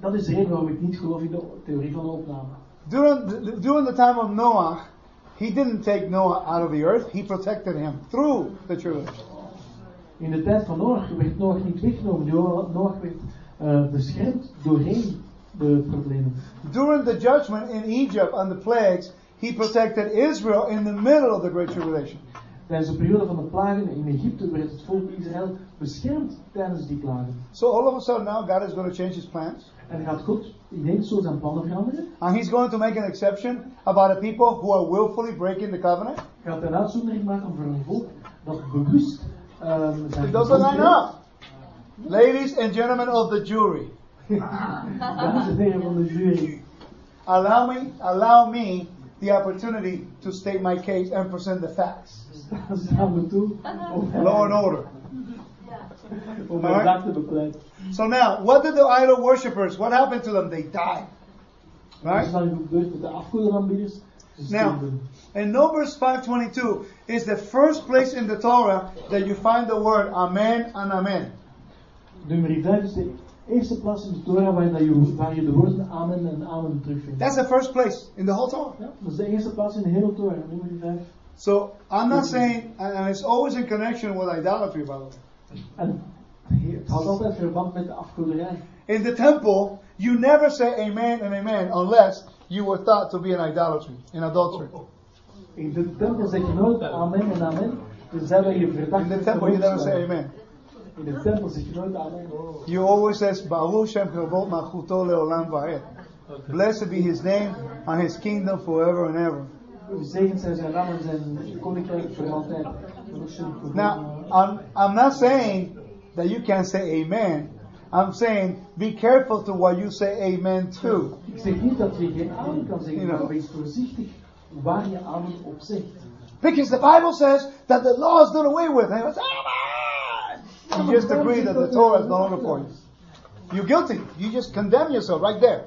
dat is de reden waarom ik niet geloof in de theorie van de opname. During the, during the time of Noah, he didn't take Noah out of the earth, he protected him through the tribulation. In de tijd van Noach werd Noach niet weggenomen. Noach werd eh, beschermd doorheen de problemen. During the judgment in Egypt and the plagues, he protected Israel in the middle of the Great Tribulation. Tijdens de periode van de plagen in Egypte werd het volk Israël beschermd tijdens die plagen. So all of a sudden now God is going to change his plans. En gaat God ineens zo zijn plannen veranderen? And he's going to make an exception about the people who are willfully breaking the covenant. Gaat een uitzondering maken voor een volk dat bewust ehm zijn It doesn't line up. Ladies and gentlemen of the jury, Dames en heren van de jury, allow me, allow me the opportunity to state my case and present the facts. staan we toe om, Law and order. om mijn zaak te bepleiten. So now, what did the idol worshippers, what happened to them? They died. Right? Right? is dan gebeurd met de afgodenaanbieders. Ze Now, sterven. in Numbers 5.22 is the first place in the Torah that you find the word amen and amen. Nummer 5 is de eerste plaats in de Torah waar, dat je, waar je de woorden amen en amen terugvindt. That's the first place in the whole Torah. Ja, dat is de eerste plaats in de hele Torah, nummer 5. So I'm not saying, and and it's always in connection with idolatry, by the way. En het houdt altijd verband met de afgoderij. In the temple, you never say amen and amen unless you were thought to be an idolatry, in adultery. In de tempel zeg je nooit amen en amen, tenzij dat je verdacht In the temple, you never say amen. In de tempel zeg je nooit amen. You always says, Baruch Shem Kavod Malchuto Leolam Va'ed. Blessed be his name and his kingdom forever and ever. Gezegend zijn zijn naam en zijn koninkrijk voor altijd. Now, I'm, I'm not saying that you can't say amen. I'm saying be careful to what you say amen to. Ik zeg niet dat je geen amen kan zeggen, You know. maar wees voorzichtig waar je amen op zegt. Because the Bible says that the law is done away with. And it's, amen! You just agree that the Torah is no longer for you. You're guilty. You just condemn yourself right there.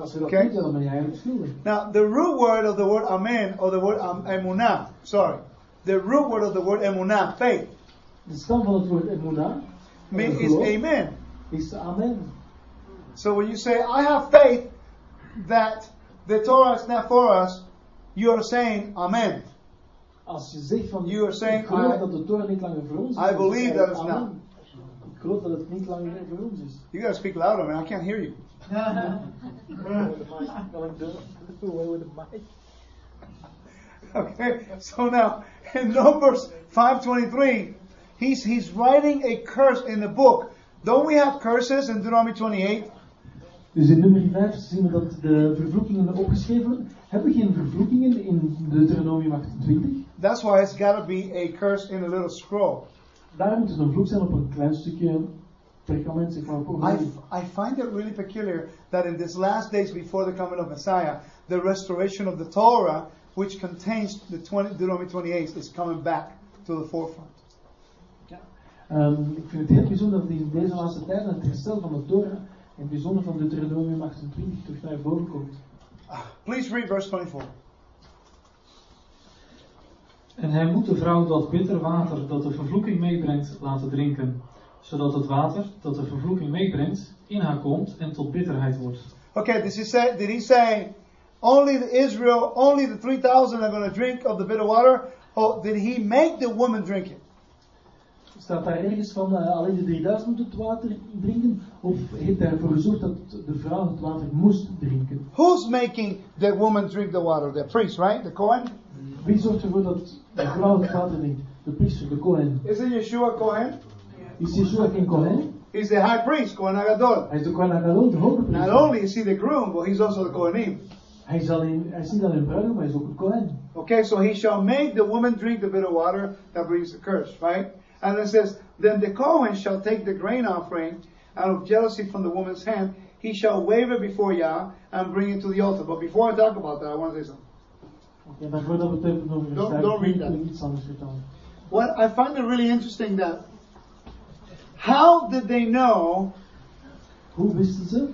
Als je dat Oké. niet doet, dan ben je eigenlijk schuldig. Now, the root word of the word amen, or the word emunah, sorry, the root word of the word emunah, faith, De stam van het woord emuna is amen. is amen. So when you say, I have faith that the Torah is not for us, you are saying amen. Als je zegt van, You are saying, ik geloof I- dat de niet langer voor ons is. I believe that it's not. Ik geloof dat het niet langer voor ons is. You gotta speak louder, man. I can't hear you. Okay, so now in Numbers 5:23, he's he's writing a curse in the book. Don't we have curses in Deuteronomy 28? Dus in nummer 5 zien we dat de vervloekingen opgeschreven worden. Hebben we geen vervloekingen in Deuteronomium 28? That's why it's got to be a curse in a little scroll. Daar moet er een vloek zijn op een klein stukje perkament zeg maar I. I find it really peculiar that in these last days before the coming of Messiah, the restoration of the Torah, which contains the 20, Deuteronomy 28, is coming back to the forefront. Ehm, ik vind het heel bijzonder dat in deze laatste tijd het herstel van de Torah, in bijzonder van Deuteronomium 28, terug naar boven komt. Please read verse 24. En hij moet de vrouw dat bitter water dat de vervloeking meebrengt laten drinken, zodat het water dat de vervloeking meebrengt in haar komt en tot bitterheid wordt. Okay, did he say, did he say only the Israel, only the 3,000 are going to drink of the bitter water? Or did he make the woman drink it? Staat daar ergens van eh, alleen de 3000 moeten het water drinken? Of heeft hij ervoor gezorgd dat de vrouw het water moest drinken? Who's making the woman drink the water? The priest, right? The Kohen? Wie zorgt ervoor dat de vrouw het water drinkt? De priester, de Kohen. Isn't Yeshua Kohen? Is Yeshua geen Kohen? He's the high priest, Kohen HaGadol. Hij is de Kohen HaGadol, de hoge Not only is he the groom, but he's also the Kohenim. Hij is, alleen, hij is niet alleen bruidegom, hij is ook een Kohen. Okay, so he shall make the woman drink the bitter water that brings the curse, right? And it says, then the Kohen shall take the grain offering out of jealousy from the woman's hand. He shall wave it before Yah and bring it to the altar. But before I talk about that, I want to say something. Oké, maar voordat we het hebben over Don't- don't read that. ik iets anders vertellen. What I find it really interesting that how did they know Hoe wisten ze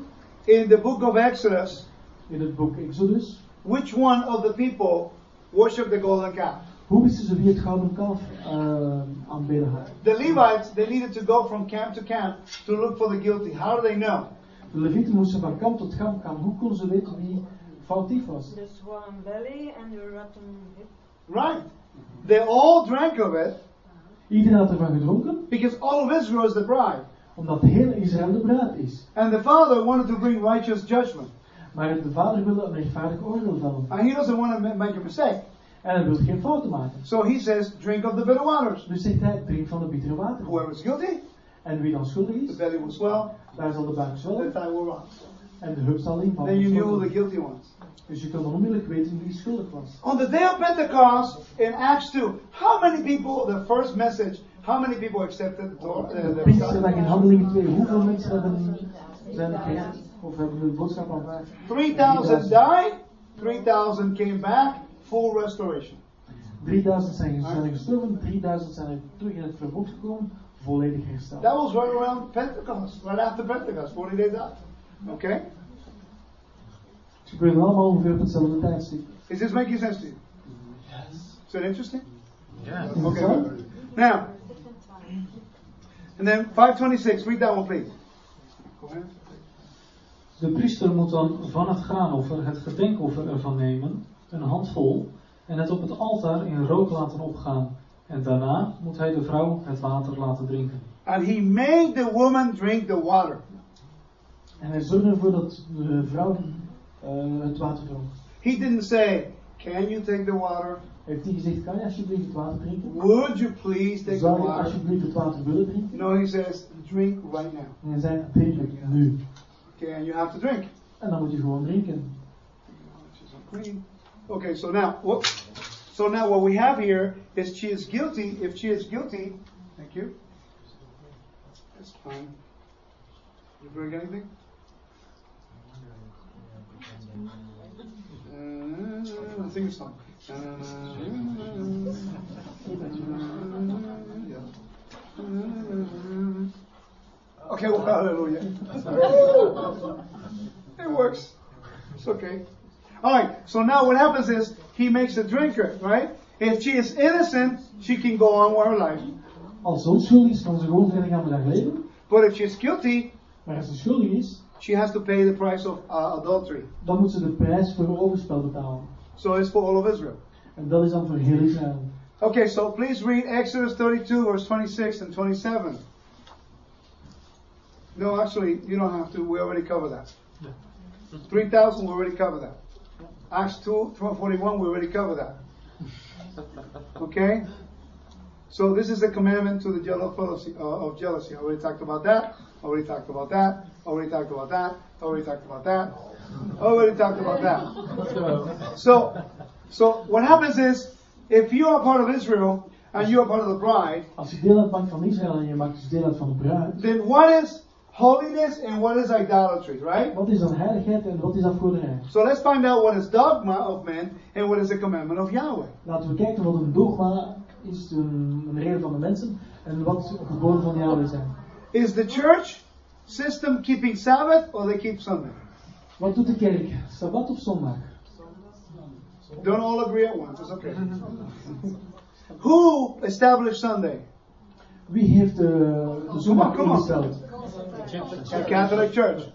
in the book of Exodus in het boek Exodus, which one of the people worshiped the golden calf? hoe wisten ze wie het gouden kalf uh, aanbeden had? The Levites, they needed to go from camp to camp to look for the guilty. How do they know? De Levieten moesten van kamp tot kamp gaan. Hoe konden ze weten wie foutief was? The swollen belly and the rotten hip. Right. They all drank of it Iedereen had ervan gedronken, because all of Israel is the bride. omdat heel Israël de bruid is. And the father wanted to bring righteous judgment. Maar de vader wilde een rechtvaardig oordeel vellen. And he doesn't want to ma- make a mistake. En hij wilde geen fouten maken. So he says, drink of the bitter waters. Dus zegt hij, drink van de bittere water. Whoever is guilty, En wie dan schuldig the is, belly will swell, daar zal de buik the zwellen thigh will rot. En de heup zal invallen. Then you knew who the guilty ones. Dus je dan onmiddellijk weten wie schuldig was. On the day of Pentecost in Acts 2, how many people, the first message, how many people accepted the Torah? Uh, the in Handelingen 2, hoeveel mensen hebben, zijn gered of hebben de boodschap aanvaard? 3000 died, 3000 came back, full restoration. 3000 zijn, zijn gestorven, 3000 zijn er terug in het verbod gekomen, volledig hersteld. That was right around Pentecost, right after Pentecost, 40 days after. Okay? Ze allemaal ongeveer op hetzelfde tijdstip. Is this making sense to you? Is that interesting? Is Okay. Now, and then 526, read that one please. Go ahead. De priester moet dan van het graanoffer het gedenkoffer ervan nemen, een handvol, en het op het altaar in rook laten opgaan. En daarna moet hij de vrouw het water laten drinken. And he made the woman drink the water. En hij zorgde ervoor dat de vrouw eh, het water dronk. He didn't say, Can you take the water? Heeft hij gezegd, kan je alsjeblieft het water drinken? Would you please take the Zou je water? alsjeblieft het water willen drinken? No, he says, Drink right now. En hij zei, drink nu. Okay, and you have to drink. En dan moet je gewoon drinken. Okay, so now what? So now what we have here is she is guilty. If she is guilty, thank you. That's fine. You bring anything? Uh, sing a song. Okay, well, hallelujah. It works. It's okay. Alright, so now what happens is he makes a drinker, right? If she is innocent, she can go on with her life. Als ze onschuldig is, kan ze gewoon verder gaan met haar leven. But if she's guilty, Maar als ze schuldig is, she has to pay the price of uh, adultery. dan moet ze de prijs voor overspel betalen. So it's for all of Israel. En dat is dan voor heel Israël. Okay, so please read Exodus 32, verse 26 and 27. No, actually, you don't have to. We already covered that. 3,000, we already covered that. Acts 2, 41, we already covered that. Okay? So this is the commandment to the jealousy, uh, of jealousy. I already talked about that. I already talked about that. I already talked about that. I already talked about that. I already talked about that. So, so what happens is, if you are part of Israel and you are part of the bride, Als je deel uitmaakt van Israël en je maakt dus deel uit van de bruid, then what is holiness and what is idolatry, right? Wat is dan heiligheid en wat is afgoderij? So let's find out what is dogma of man and what is the commandment of Yahweh. Laten we kijken wat een dogma is, een, een regel van de mensen, en wat geboden van Yahweh zijn. Is the church system keeping Sabbath or they keep Sunday? Wat doet de kerk? Sabbat of zondag? Don't all agree at once. It's okay. Who established Sunday? Wie heeft de, de zondag ingesteld? The Catholic Church.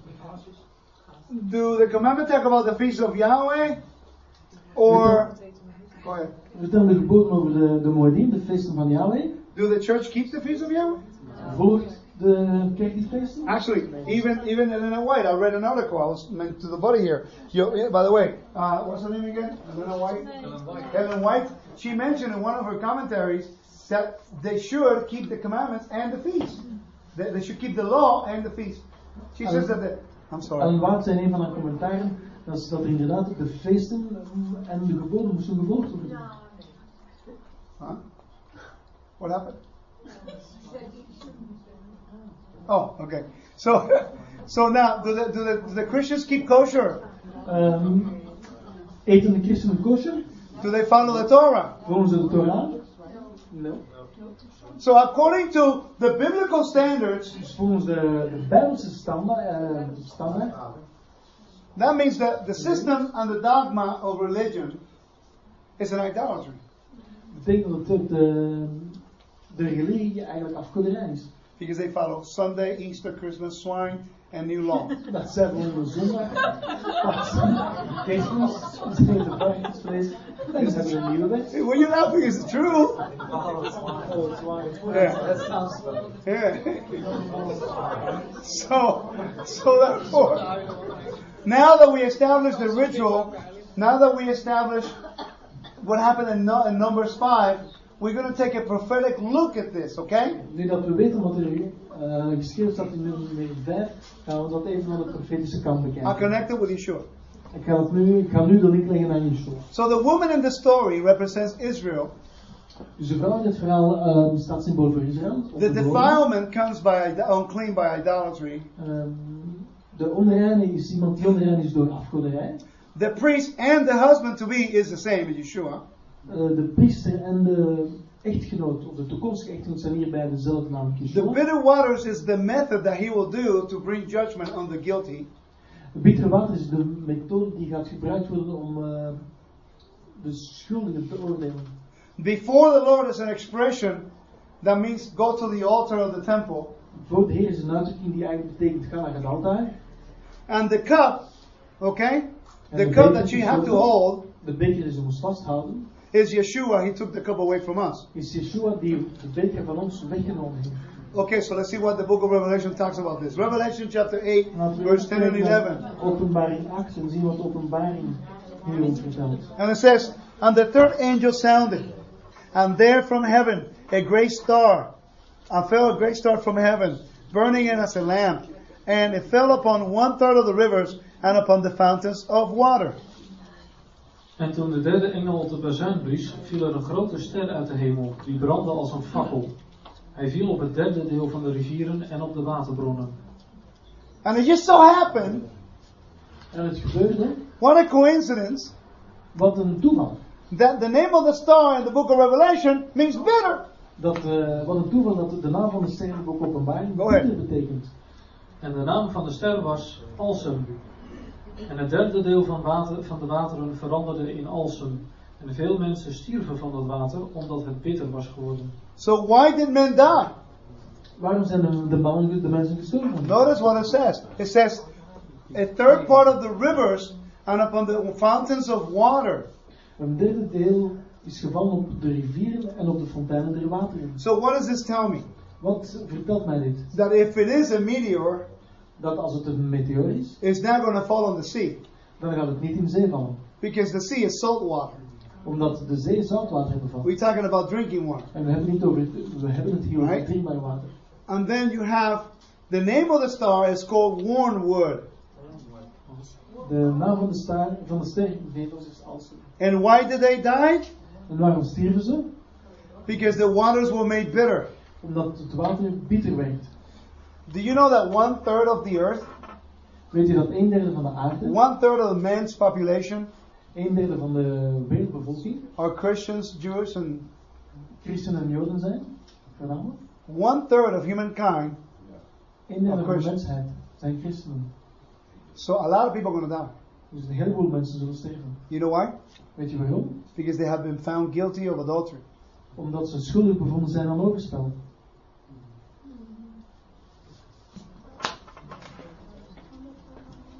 Do the commandments talk about the feast of Yahweh? Or go ahead. Vertel de geboden over de, de Moedim, de feesten van Yahweh. Do the church keep the feast of Yahweh? Volgt de kerk die feesten? Actually, even even in Elena White, I read an article. I was meant to the body here. You, yeah, by the way, uh, what's her name again? Elena White. Ellen White. She mentioned in one of her commentaries that they should keep the commandments and the feast. They, they should keep the law and the feast. She says that the. I'm sorry. Ellen Waard zei in een van haar commentaren dat, is dat er inderdaad de feesten en de geboden moesten gevolgd worden. Huh? What happened? Oh, okay. So, so now, do the, do the, do the Christians keep kosher? Ehm, eten de christenen kosher? Do they follow the Torah? Volgen ze de Torah? Nee. So, according to the biblical standards, Dus volgens de, de Bijbelse standaard, eh, standaard that means that the system and the dogma of religion is an idolatry. betekent dat de, de religie eigenlijk afgoderij is. Because they follow Sunday, Easter, Christmas, swine, and new law. Dat zij volgen zondag, Pasen, Christmas, ze eten varkensvlees en ze hebben een nieuwe wet. Hey, what are you laughing? It's. Oh, het is. Yeah. Dat is aanspraak. Yeah. so, so therefore, now that we establish the ritual, now that we establish what happened in, in Numbers 5, we're going to take a prophetic look at this, okay? Nu dat we weten wat er eh, geschreven staat in nummer 5, gaan we dat even van de profetische kant I'll bekijken. connect it with Yeshua. Ik ga, het nu, ik ga nu de link leggen naar Yeshua. So the woman in the story represents Israel. Dus de vrouw in het verhaal eh, staat symbool voor Israël. The defilement comes by unclean by idolatry. Ehm, de onreine is iemand die onrein is door afgoderij. The priest and the husband to be is the same as Yeshua. Eh, de priester en de echtgenoot, of de toekomstige echtgenoot, zijn hierbij dezelfde naam The Yeshua. bitter waters is the method that he will do to bring judgment on the guilty. Het bittere water is de methode die gaat gebruikt worden om eh, de schuldigen te oordelen. Before the Lord is an expression that means go to the altar of the temple. Voor de Heer is een uitdrukking die eigenlijk betekent ga naar het altaar. And the cup, okay? The de cup that you have to hold De beker is ons vasthouden. is Yeshua. He took the cup away from us. Is Yeshua die de beker van ons weggenomen heeft. Okay, so let's see what the book of Revelation talks about this. Revelation chapter 8, verse 10 and 11. naar Openbaring 8 en zien wat openbaring nu ons vertelt. And it says, And the third angel sounded, and there from heaven a great star, and fell a great star from heaven, burning it as a lamp, and it fell upon one third of the rivers and upon the fountains of water. En toen de derde engel de bazuin blies, viel er een grote ster uit de hemel, die brandde als een fakkel. Hij viel op het derde deel van de rivieren en op de waterbronnen. And it just so happened, En het gebeurde, what a coincidence, wat een toeval. that the name of the star in the book of Revelation means bitter. Dat, eh, wat een toeval dat de naam van de ster in het boek openbaring bitter betekent. En de naam van de ster was Alsem. En het derde deel van, water, van de wateren veranderde in Alsem. En veel mensen stierven van dat water, omdat het bitter was geworden. So why did men die? Waarom zijn de, de, de mensen gestorven? Notice what it says. It says, a third part of the rivers and upon the fountains of water. Een derde deel is gevallen op de rivieren en op de fonteinen der wateren. So what does this tell me? Wat vertelt mij dit? That if it is a meteor, Dat als het een meteor is, it's not going to fall in the sea. dan gaat het niet in zee vallen. Because the sea is salt water. Omdat de zee zoutwater bevat. We're talking about drinking water. En we hebben, niet over, we hebben het hier over drinkbaar water. And then you have, the name of the star is called wormwood. De naam van de, ster, van de ster is Alsem. And why did they die? En waarom stierven ze? Because the waters were made bitter. Omdat het water bitter werd. Do you know that one third of the earth, Weet dat een derde van de aarde, one third of the man's population een derde van de wereldbevolking, are Christians, Jews, and christenen en joden zijn, voornamelijk. one third of humankind. Een derde van de Christians. mensheid zijn christenen. So a lot of people are going to die. Dus een heleboel mensen zullen sterven. You know why? Weet je waarom? Because they have been found guilty of adultery. Omdat ze schuldig bevonden zijn aan overspel.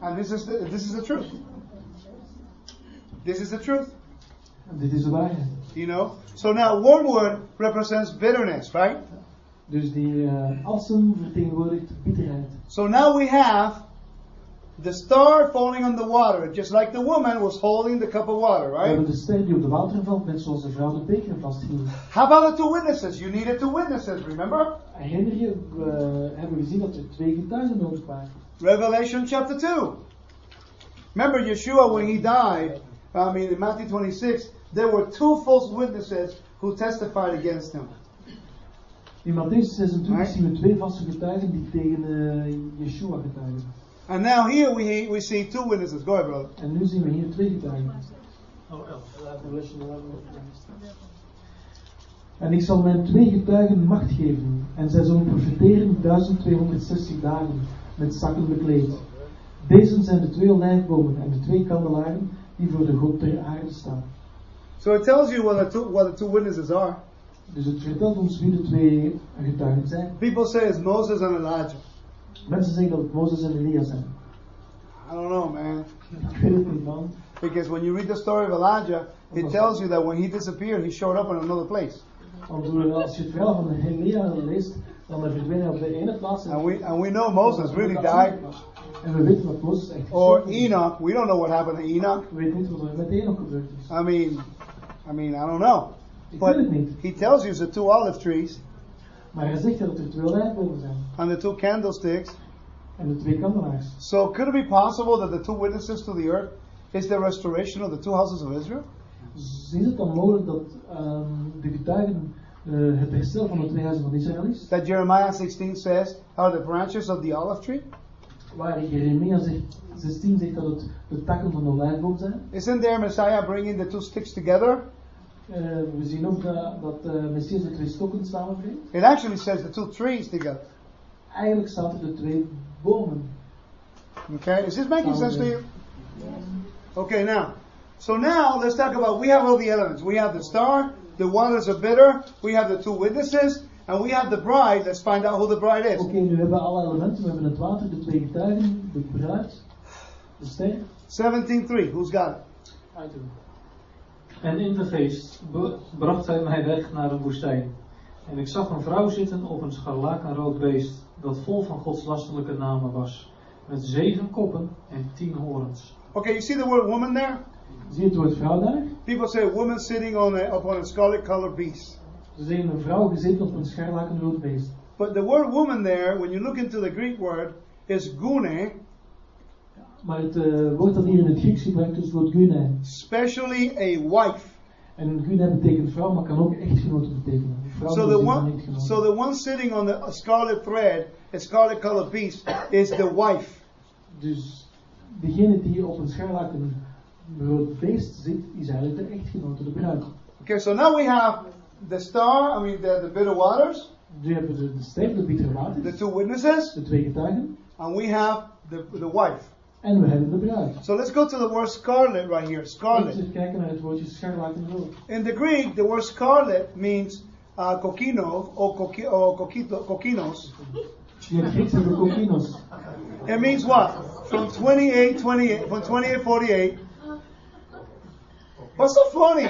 And this is the, this is the truth. This is the truth. Dit is de waarheid. You know? So now wormwood represents bitterness, right? Dus die eh, assen vertegenwoordigt bitterheid. So now we have the star falling on the water, just like the woman was holding the cup of water, right? We hebben de ster die op de water valt, net zoals de vrouw de beker vasthield. How about the two witnesses? You needed two witnesses, remember? Herinner je, we hebben gezien dat er twee getuigen nodig waren. Revelation chapter 2. Remember Yeshua when he died, I mean in Matthew 26, there were two false witnesses who testified against him. In Mattheüs 26 Right. zien we twee vaste getuigen die tegen eh, Yeshua getuigen. And now here we, we see two witnesses. Go ahead, brother. En nu zien we hier twee getuigen. Oh, En ik zal mijn twee getuigen macht geven, en zij zullen profiteren 1260 dagen, met zakken bekleed. Deze zijn de twee olijfbomen en de twee kandelaren die voor de God ter aarde staan. So it tells you what the two, what the two witnesses are. Dus het vertelt ons wie de twee getuigen zijn. People say it's Moses and Elijah. Mensen zeggen dat het Mozes en Elia zijn. I don't know, man. Ik weet het niet, man. Because when you read the story of Elijah, it tells you that when he disappeared, he showed up in another place. Want als je het verhaal van Elia leest, dan verdween op de ene plaats. And we and we know Moses really died. En we weten dat Mozes echt Or. Enoch. We don't know what happened to Enoch. We weten niet wat er met Enoch gebeurd is. I mean, I mean, I don't know. Ik But weet het niet. he tells you the two olive trees Maar hij zegt dat er twee olijfbomen zijn. and the two candlesticks. En de twee kandelaars. So could it be possible that the two witnesses to the earth is the restoration of the two houses of Israel? Dus is het dan mogelijk dat ehm, de getuigen het herstel van de twee huizen van Israël is? That Jeremiah 16 says, how the branches of the olive tree? Waar Jeremia zegt, 16 zegt dat het de takken van de olijfboom zijn. Isn't there Messiah bringing the two sticks together? Eh, we zien ook dat, dat eh, Messias de twee stokken samenbrengt. It actually says the two trees together. Eigenlijk staat er de twee bomen. Okay, is this making sense to you? Okay, now, so now let's talk about we have all the elements. We have the star, the waters are bitter, we have the two witnesses, and we have the bride. Let's find out who the bride is. Oké, nu hebben we alle elementen. We hebben het water, de twee getuigen, de bruid, de ster. 17:3. Who's got it? En in de geest bracht hij mij weg naar een woestijn. En ik zag een vrouw zitten op een scharlakenrood beest, dat vol van Gods lastelijke namen was. Met zeven koppen en tien horens. Okay, you see the word woman there? Zie je het vrouw daar? People say a woman sitting on a, upon a scarlet-colored beast. Ze zeggen een vrouw gezeten op een scharlakenrood beest. But the word woman there, when you look into the Greek word, is gune, Maar het eh, woord dat hier in het Grieks gebruikt is het woord gune. especially a wife. En gune betekent vrouw, maar kan ook echtgenote betekenen. Vrouw So the betekent one, so the one sitting on the a scarlet thread, a scarlet-colored beast, is the wife. Dus degene die op een scharlakenrood beest zit, is eigenlijk de echtgenote, de bruid. Okay, so now we have the star, I mean the, the bitter waters, Nu hebben we de, de ster, de bittere the two witnesses, de twee getuigen, and we have the, the wife. en we hebben de bruid. So let's go to the word scarlet right here, Laten scarlet. we even kijken naar het woordje scharlakenrood. In the Greek, the word scarlet means uh, kokino or, koki, or kokito, kokinos. In het Grieks hebben we kokinos. It means what? From 28, 28, from 28, 48. What's so funny?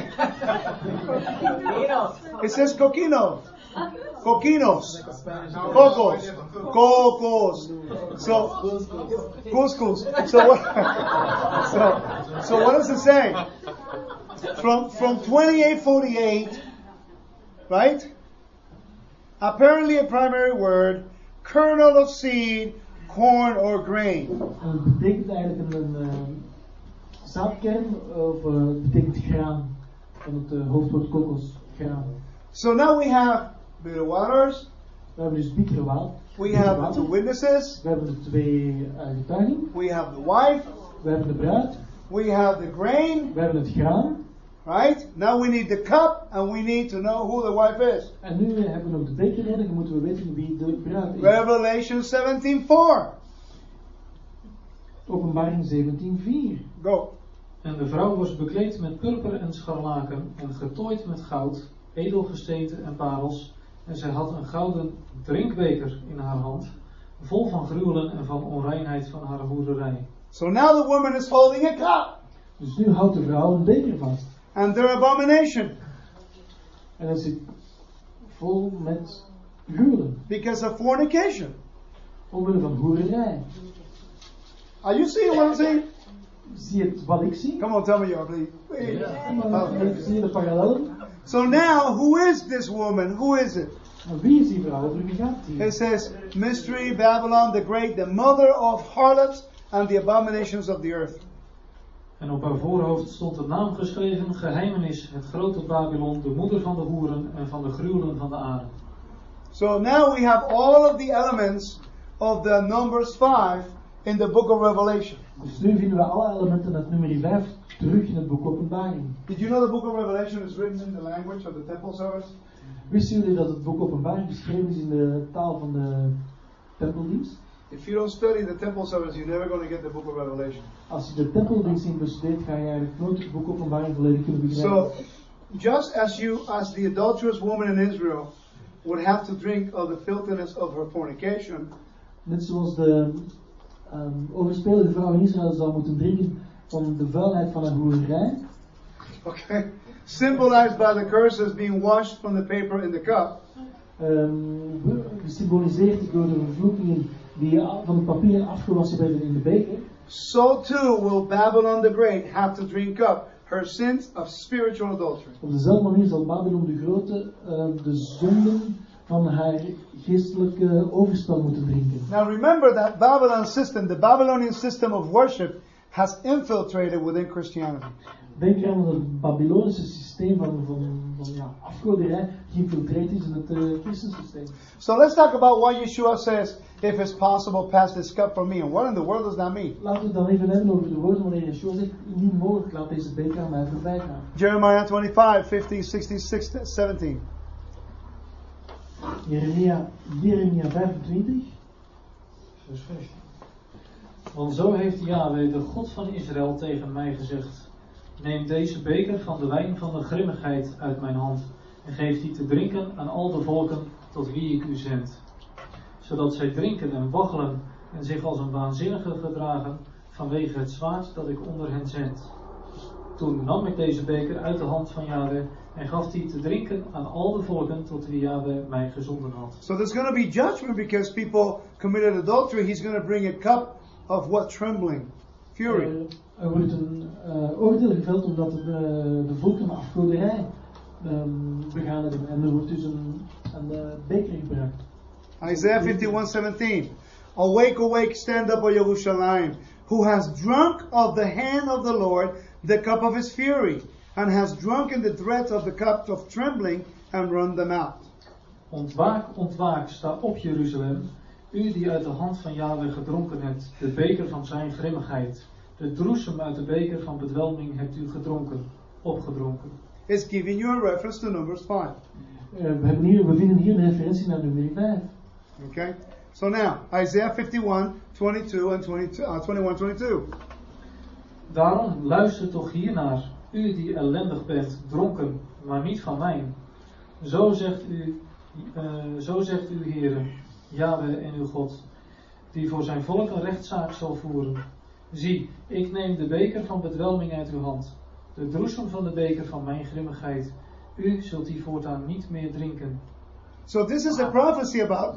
It says coquino. Coquinos. Cocos. Cocos. So, couscous. So what, so, so what does it say? From, from 2848, right? Apparently a primary word, kernel of seed, corn or grain. En een eh, of het betekent graan. Van het hoofdwoord kokos, graan. So now we have bitter waters, We hebben dus bittere wa- We have the two witnesses. We hebben de twee uh, getuigen. We have the wife. We hebben de bruid. We have the grain. We hebben het graan. Right? Now we need the cup and we need to know who the wife is. En nu hebben we nog de beker nodig en moeten we weten wie de bruid is. Revelation 17:4. Openbaring 17:4. Go. En de vrouw was bekleed met purper en scharlaken en getooid met goud, edelgesteente en parels. En zij had een gouden drinkbeker in haar hand, vol van gruwelen en van onreinheid van haar hoerderij. So now the woman is holding a cup Dus nu houdt de vrouw een beker vast. and their abomination En dat zit vol met gruwelen. because of fornication. Omwille van hoererij. Are you seeing what I'm saying? Zie je het wat ik zie? Come on, tell me you are, please. Maar Zie je de parallellen? So now, who is this woman? Who is it? Wie is die vrouw? Over wie gaat? It says, Mystery Babylon the Great, the mother of harlots and the abominations of the earth. En op haar voorhoofd stond de naam geschreven: Geheimenis, het grote Babylon, de moeder van de hoeren en van de gruwelen van de aarde. So now we have all of the elements of the Numbers 5 in the book of Revelation. Dus nu vinden we alle elementen uit nummer 5 terug in het boek Openbaring. Did you know the book of Revelation is written in the language of the temple service? Wisten jullie dat het boek Openbaring geschreven is in de taal van de tempeldienst? If you don't study the temple service, you're never going to get the book of Revelation. Als je de tempeldienst niet bestudeert, ga je eigenlijk nooit het boek Openbaring volledig kunnen begrijpen. So, just as you, as the adulterous woman in Israel would have to drink of the filthiness of her fornication, Net zoals de um, overspelige vrouw in Israël zou moeten drinken van de vuilheid van haar hoererij, okay, symbolized by the curses being washed from the paper in the cup, um, gesymboliseerd door de vervloekingen die van het papier afgewassen werden in de beker, so too will Babylon the Great have to drink up her sins of spiritual adultery. op dezelfde manier zal Babylon de Grote um, de zonden van haar geestelijke moeten drinken. Now remember that Babylon system, the Babylonian system of worship, has infiltrated within Christianity. Denk dat het Babylonische systeem van, van, van ja, afgoderij geïnfiltreerd is in het uh, christensysteem. So let's talk about why Yeshua says, if it's possible, pass this cup from me. And what in the world does that mean? Laten we dan even hebben over de woorden wanneer Yeshua zegt, indien mogelijk laat deze beker aan mij voorbij gaan. Jeremiah 25, 15, 16, 16, 17. Jeremia, Jeremia 25. Vers 15. Want zo heeft Yahweh, de God van Israël, tegen mij gezegd: Neem deze beker van de wijn van de grimmigheid uit mijn hand en geef die te drinken aan al de volken tot wie ik u zend. Zodat zij drinken en waggelen en zich als een waanzinnige gedragen vanwege het zwaard dat ik onder hen zend. Toen nam ik deze beker uit de hand van Yahweh en gaf die te drinken aan al de volken tot wie Yahweh mij gezonden had. So there's going to be judgment because people committed adultery. He's going to bring a cup of what? Trembling, fury. Eh, er wordt een eh, oordeel geveld omdat de, de volken afgoderij ehm, begaan hebben. En er wordt dus een, een eh, beker gebracht. Isaiah 51, 17. Awake, awake, stand up, O Yerushalayim, who has drunk of the hand of the Lord the cup of his fury, and has drunken the dregs of the cup of trembling, and run them out. Ontwaak, ontwaak, sta op Jeruzalem, u die uit de hand van Yahweh gedronken hebt, de beker van zijn grimmigheid. De droesem uit de beker van bedwelming hebt u gedronken, opgedronken. It's giving you a reference to Numbers 5. Eh, we, hebben hier, we vinden hier een referentie naar nummer 5. Okay? So now, Isaiah 51, 22 and 22, uh, 21, 22. Daarom luister toch hiernaar, u die ellendig bent, dronken, maar niet van wijn. Zo zegt u, eh, zo zegt uw Heere, Yahweh en uw God, die voor zijn volk een rechtszaak zal voeren. Zie, ik neem de beker van bedwelming uit uw hand, de droesem van de beker van mijn grimmigheid. U zult die voortaan niet meer drinken. So this is a prophecy about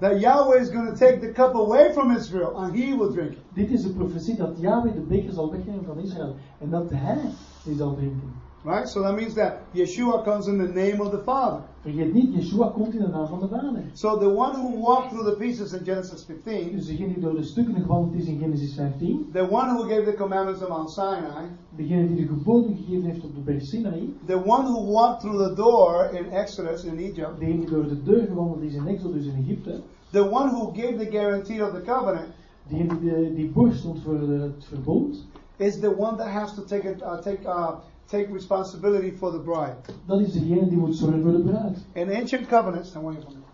that Yahweh is going to take the cup away from Israel, and he will drink it. Dit is de profetie dat Yahweh de beker zal wegnemen van Israël. En dat hij die zal drinken. Right? So that means that Yeshua comes in the name of the Father. Vergeet niet, Yeshua komt in de naam van de Vader. So the one who walked through the pieces in Genesis 15, Dus degene die door de stukken gewandeld is in Genesis 15. the one who gave the commandments on Mount Sinai, Degene die de geboden gegeven heeft op de berg Sinai. the one who walked through the door in Exodus in Egypt, Degene die door de deur gewandeld is in Exodus in Egypte. the one who gave the guarantee of the covenant, Die die, de, die borg stond voor het verbond, is the one that has to take it, uh, take uh, take responsibility for the bride. dat is degene die moet zorgen voor de bruid. In ancient covenants, now wait a minute.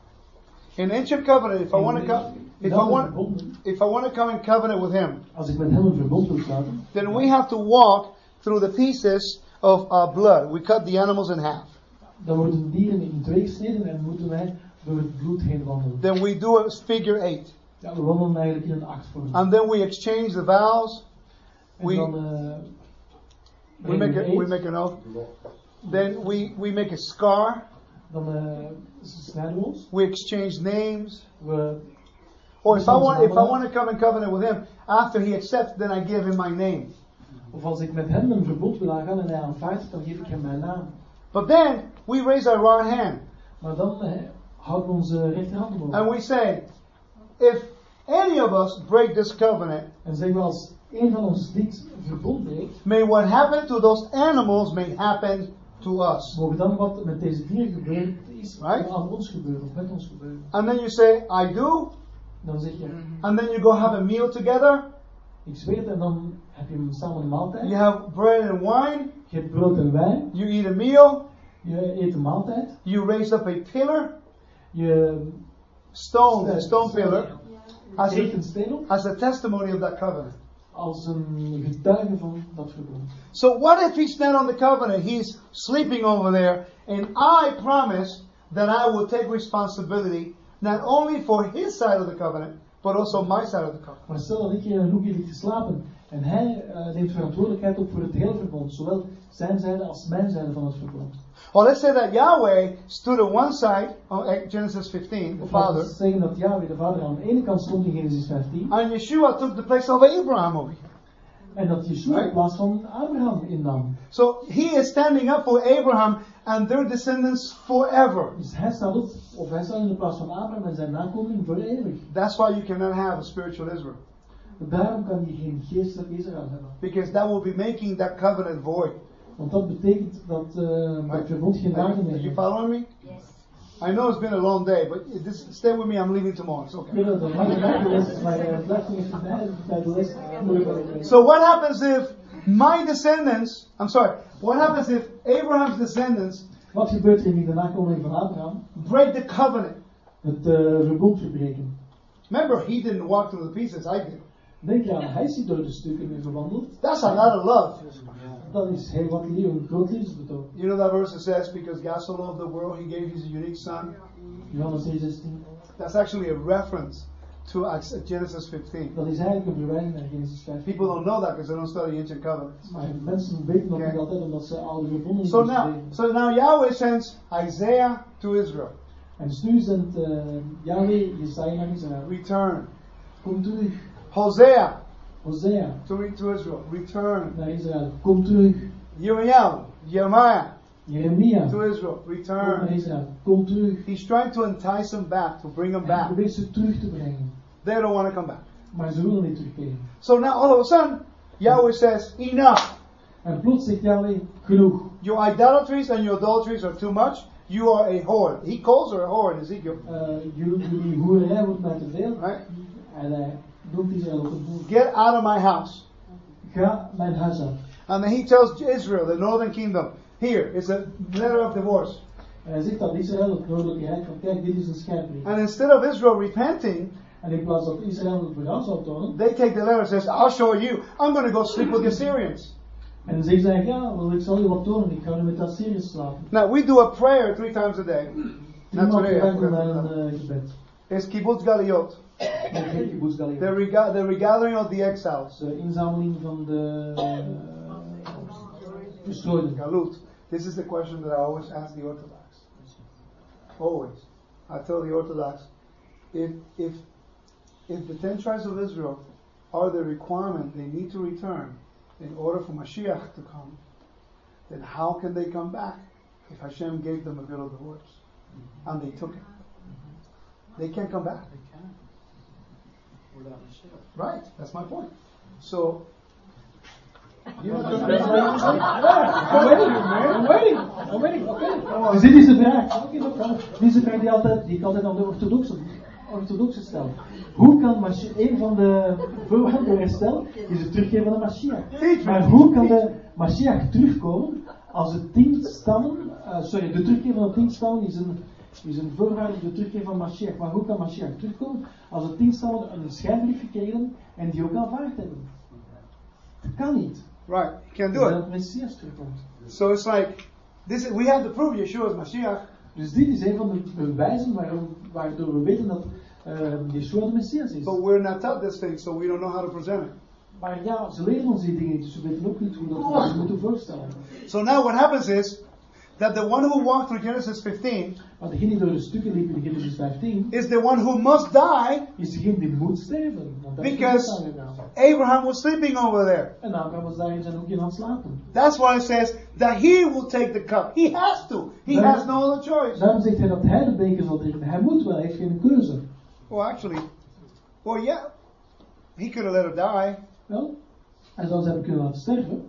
in ancient covenant, if I want to come, if I want, if I want to come in covenant with Him, Als ik met hem verbond wil then we have to walk through the pieces of uh, blood. We cut the animals in half. dan worden dieren in twee gesneden en moeten wij door het bloed heen wandelen. Then we do a figure eight, Ja, we wandelen eigenlijk in een achtvorm. and then we exchange the vows. We- We make a, we make an oath. Then we we make a scar. Dan snijden we ons. We exchange names. We, Or if I want if I want to come in covenant with Him after He accepts, then I give Him my name. of als ik met hem een verbond wil aangaan en hij aanvaardt, dan geef ik hem mijn naam. But then we raise our right hand Maar dan eh, houden we onze rechterhand omhoog. and we say, if any of us break this covenant, En zeggen we als een van ons dit verbond breekt, may what happened to those animals may happen to us. mogen dan wat met deze dieren gebeurt is, Right. aan ons gebeuren of met ons gebeuren. And then you say, I do, Dan zeg je, and then you go have a meal together. ik zweer het en dan heb je samen een maaltijd. You have bread and wine. Je hebt brood en wijn, You eat a meal. je eet een maaltijd, You raise up a pillar, je stone, a stone pillar, as eet a, as a testimony of that covenant. Als een getuige van dat verbond. So what if he's not on the covenant? He's sleeping over there, and I promise that I will take responsibility not only for his side of the covenant, but also my side of the covenant. Maar stel dat ik eh, hier een hoekje lig te slapen en hij eh, neemt verantwoordelijkheid op voor het hele verbond, zowel zijn zijde als mijn zijde van het verbond. Or let's say that Yahweh stood on one side, on Genesis 15, the Of father, zeggen dat Yahweh de vader aan de ene kant stond in Genesis 15 and Yeshua took the place of Abraham over here. en dat Yeshua in plaats van Abraham innam. So he is standing up for Abraham and their descendants forever. Dus hij staat op, of hij staat in de plaats van Abraham en zijn nakomelingen voor eeuwig. That's why you cannot have a spiritual Israel. Daarom kan je geen geestelijk Israël hebben. Because that will be making that covenant void. Want dat betekent dat eh dat verbond geen waarde Are meer you heeft. following me? Yes. I know it's been a long day, but this, stay with me. I'm leaving tomorrow. It's Ik okay. weet dat het een lange dag geweest is, maar eh, het blijft nog even bij bij de les. moeilijk. So what happens if my descendants, I'm sorry, what happens if Abraham's descendants Wat gebeurt er in de nakomelingen van Abraham? break the covenant? Het eh, verbond verbreken. Remember, he didn't walk through the pieces, I did. Denk je aan, hij is niet door stukken mee verwandeld. That's a lot of love. Dat is heel wat lief, een groot liefdesbetoon. You know that verse that says, because God so loved the world, he gave his unique son? Johannes 3:16. That's actually a reference to Genesis 15. Dat is eigenlijk een verwijzing naar Genesis 15. People don't know that because they don't study ancient covenants. Maar mensen weten dat Okay. niet altijd omdat ze oude verbonden So now, so now Yahweh sends Isaiah to Israel. En dus nu zendt uh, Yahweh Jesaja naar Israël. Return. Kom terug. Hosea Hosea to, to Israel. Return. naar Israël. Kom terug. Uriel, Jeremiah Jeremia. to Israel. Kom naar Return. Israël. Kom terug. He's trying to entice them back, to bring them Hij back. probeert ze terug te brengen. They don't want to come back. Maar ze willen niet terugkeren. So now all of a sudden, Yahweh says, Enough. En plots zegt Yahweh, genoeg. Your idolatries and your adulteries are too much. You are a whore. He calls her a whore in Ezekiel. Uh, jullie, hoererij wordt mij te veel. Right? En hij noemt Israël ook. Get out of my house. Ga mijn huis uit. And then he tells Israel, the northern kingdom, here is a letter of divorce. En hij zegt aan Israël, het noordelijke rijk, van kijk, dit is een scheidbrief. And instead of Israel repenting, En in plaats dat Israël het berouw zou tonen, they take the letter and says, I'll show you. I'm going to go sleep with the Assyrians. en dan zij, ja, wel, ik zal je wat tonen, ik ga nu met Syriërs slapen. Now we do a prayer three times a day. Today. I per dag een gebed. It's kibbutz galuyot. The, rega- the regathering of the exiles. De inzameling van de uh, verstrooiden. Galut. This is the question that I always ask the Orthodox. Always. I tell the Orthodox, if if if the ten tribes of Israel are the requirement they need to return in order for Mashiach to come, then how can they come back if Hashem gave them a bill of divorce and they took it? They can't come back. Right. That's my point. So. You know, I'm waiting, I'm waiting, I'm waiting, oké. Dus dit is de vraag. Dit is de vraag die, altijd, die ik altijd aan de orthodoxen orthodoxe stel. Hoe kan Mashiach, een van de voorwaarden voor herstel is het teruggeven van de Mashiach. Maar hoe kan de Mashiach terugkomen als de tien stammen, eh, sorry, de terugkeer van de tien stammen is een, is een voorwaarde voor de terugkeer van Mashiach. Maar hoe kan Mashiach terugkomen als de tien stammen een schijnbrief gekregen en die ook aanvaard hebben? Dat kan niet. Right. You can't do Dat it. het Messias terugkomt. So it's like, this. we have to prove Yeshua is Mashiach. Dus dit is een van de bewijzen waarom, waardoor we weten dat uh, Yeshua de Messias is. But we're not taught this thing, so we don't know how to present it. Maar ja, ze leren ons die dingen dus we weten ook niet hoe dat we moeten voorstellen. So now what happens is that the one who walked through Genesis 15 Maar degene die door de stukken liep in Genesis 15, is the one who must die. is degene die moet sterven. Want Because- Abraham was sleeping over there. En Abraham was daar in zijn hoekje aan slapen. That's why it says that he will take the cup. He has to. He has no other choice. Daarom zegt hij dat hij de beker zal drinken. Hij moet wel, hij heeft geen keuze. Well, actually, well, yeah, he could have let her die, Wel, hij zou ze hebben kunnen laten sterven.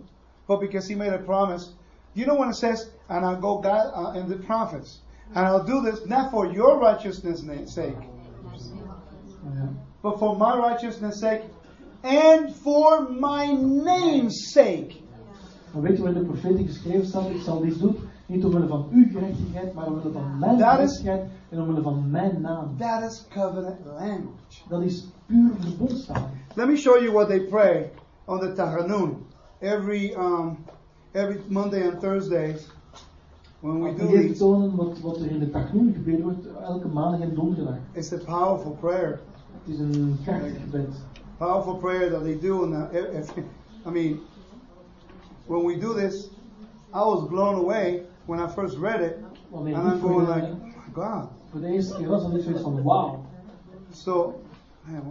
but because he made a promise, you know when it says, "And I'll go God uh, and the prophets, and I'll do this not for your righteousness' sake, but for my righteousness' sake, and for my name's sake." Maar weet je waar de profetie geschreven staat? Ik zal dit doen, niet omwille van uw gerechtigheid, maar omwille van mijn gerechtigheid en omwille van mijn naam. That is covenant language. Dat is puur verbondstaal. Let me show you what they pray on the Tahanun every um, every Monday and Thursdays when we do these. tonen wat, wat er in de Tachnoen gebeden wordt elke maandag en donderdag. It's a powerful prayer. Het is een krachtig gebed. powerful prayer that they do. And if, I mean, when we do this, I was blown away when I first read it, and I'm going like, oh my God. voor de eerste keer was, is zoiets van wauw. So, man,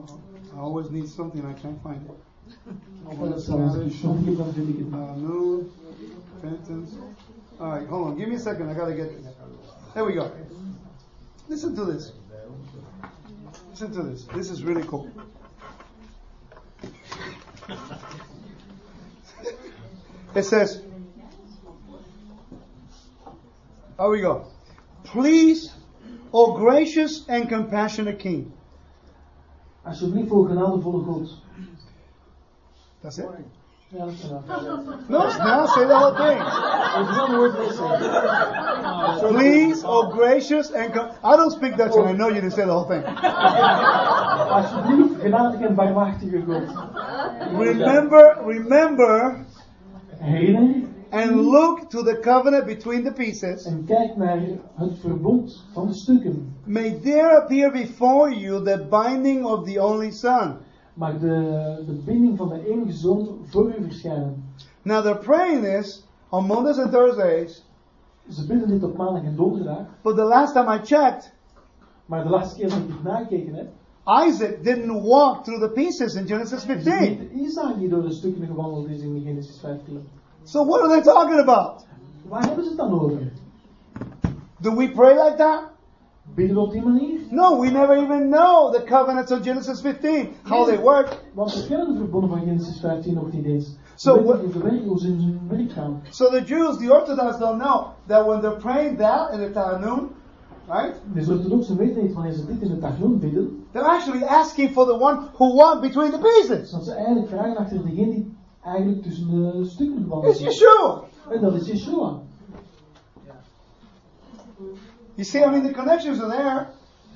I always need something I can't find it. Maar repentance. All right, hold on. Give me a second. I gotta get this. There we go. Listen to this. Listen to this. This is really cool. It says, Here we go. Please, O gracious and compassionate King. Alsjeblieft, o genadevolle God. That's it. Dat is vanaf. No, now say the whole thing. There's one word missing. Please, oh gracious and com- I don't speak Dutch, and I know you didn't say the whole thing. Alsjeblieft, genadig en barmhartige God. Remember, remember, and look to the covenant between the pieces. en kijk naar het verbond van de stukken. May there appear before you the binding of the only Son. Mag de, de binding van de enige zoon voor u verschijnen. Now they're praying this on Mondays and Thursdays, Ze bidden dit op maandag en donderdag. but the last time I checked, Maar de laatste keer dat ik dit nagekeken heb, Isaac didn't walk through the pieces in Genesis is het 15. niet Isaac die door de stukken gewandeld is in Genesis 15. So what are they talking about? Waar hebben ze het dan over? Do we pray like that? No, we never even know the covenants of Genesis 15, how they work. Want we kennen de verbonden van Genesis 15 nog niet eens. So we what- weten niet werken hoe ze in hun werk gaan. So the Jews, the Orthodox, don't know that when they're praying that in the Tahanun, right? Dus de orthodoxen weten niet wanneer ze dit in de Tachnoon bidden, They're actually asking for the one who won between the pieces. dat ze eigenlijk vragen achter degene die eigenlijk tussen de stukken gewandeld It's is. Yeshua. En dat is Yeshua. You see, I mean, the connections are there.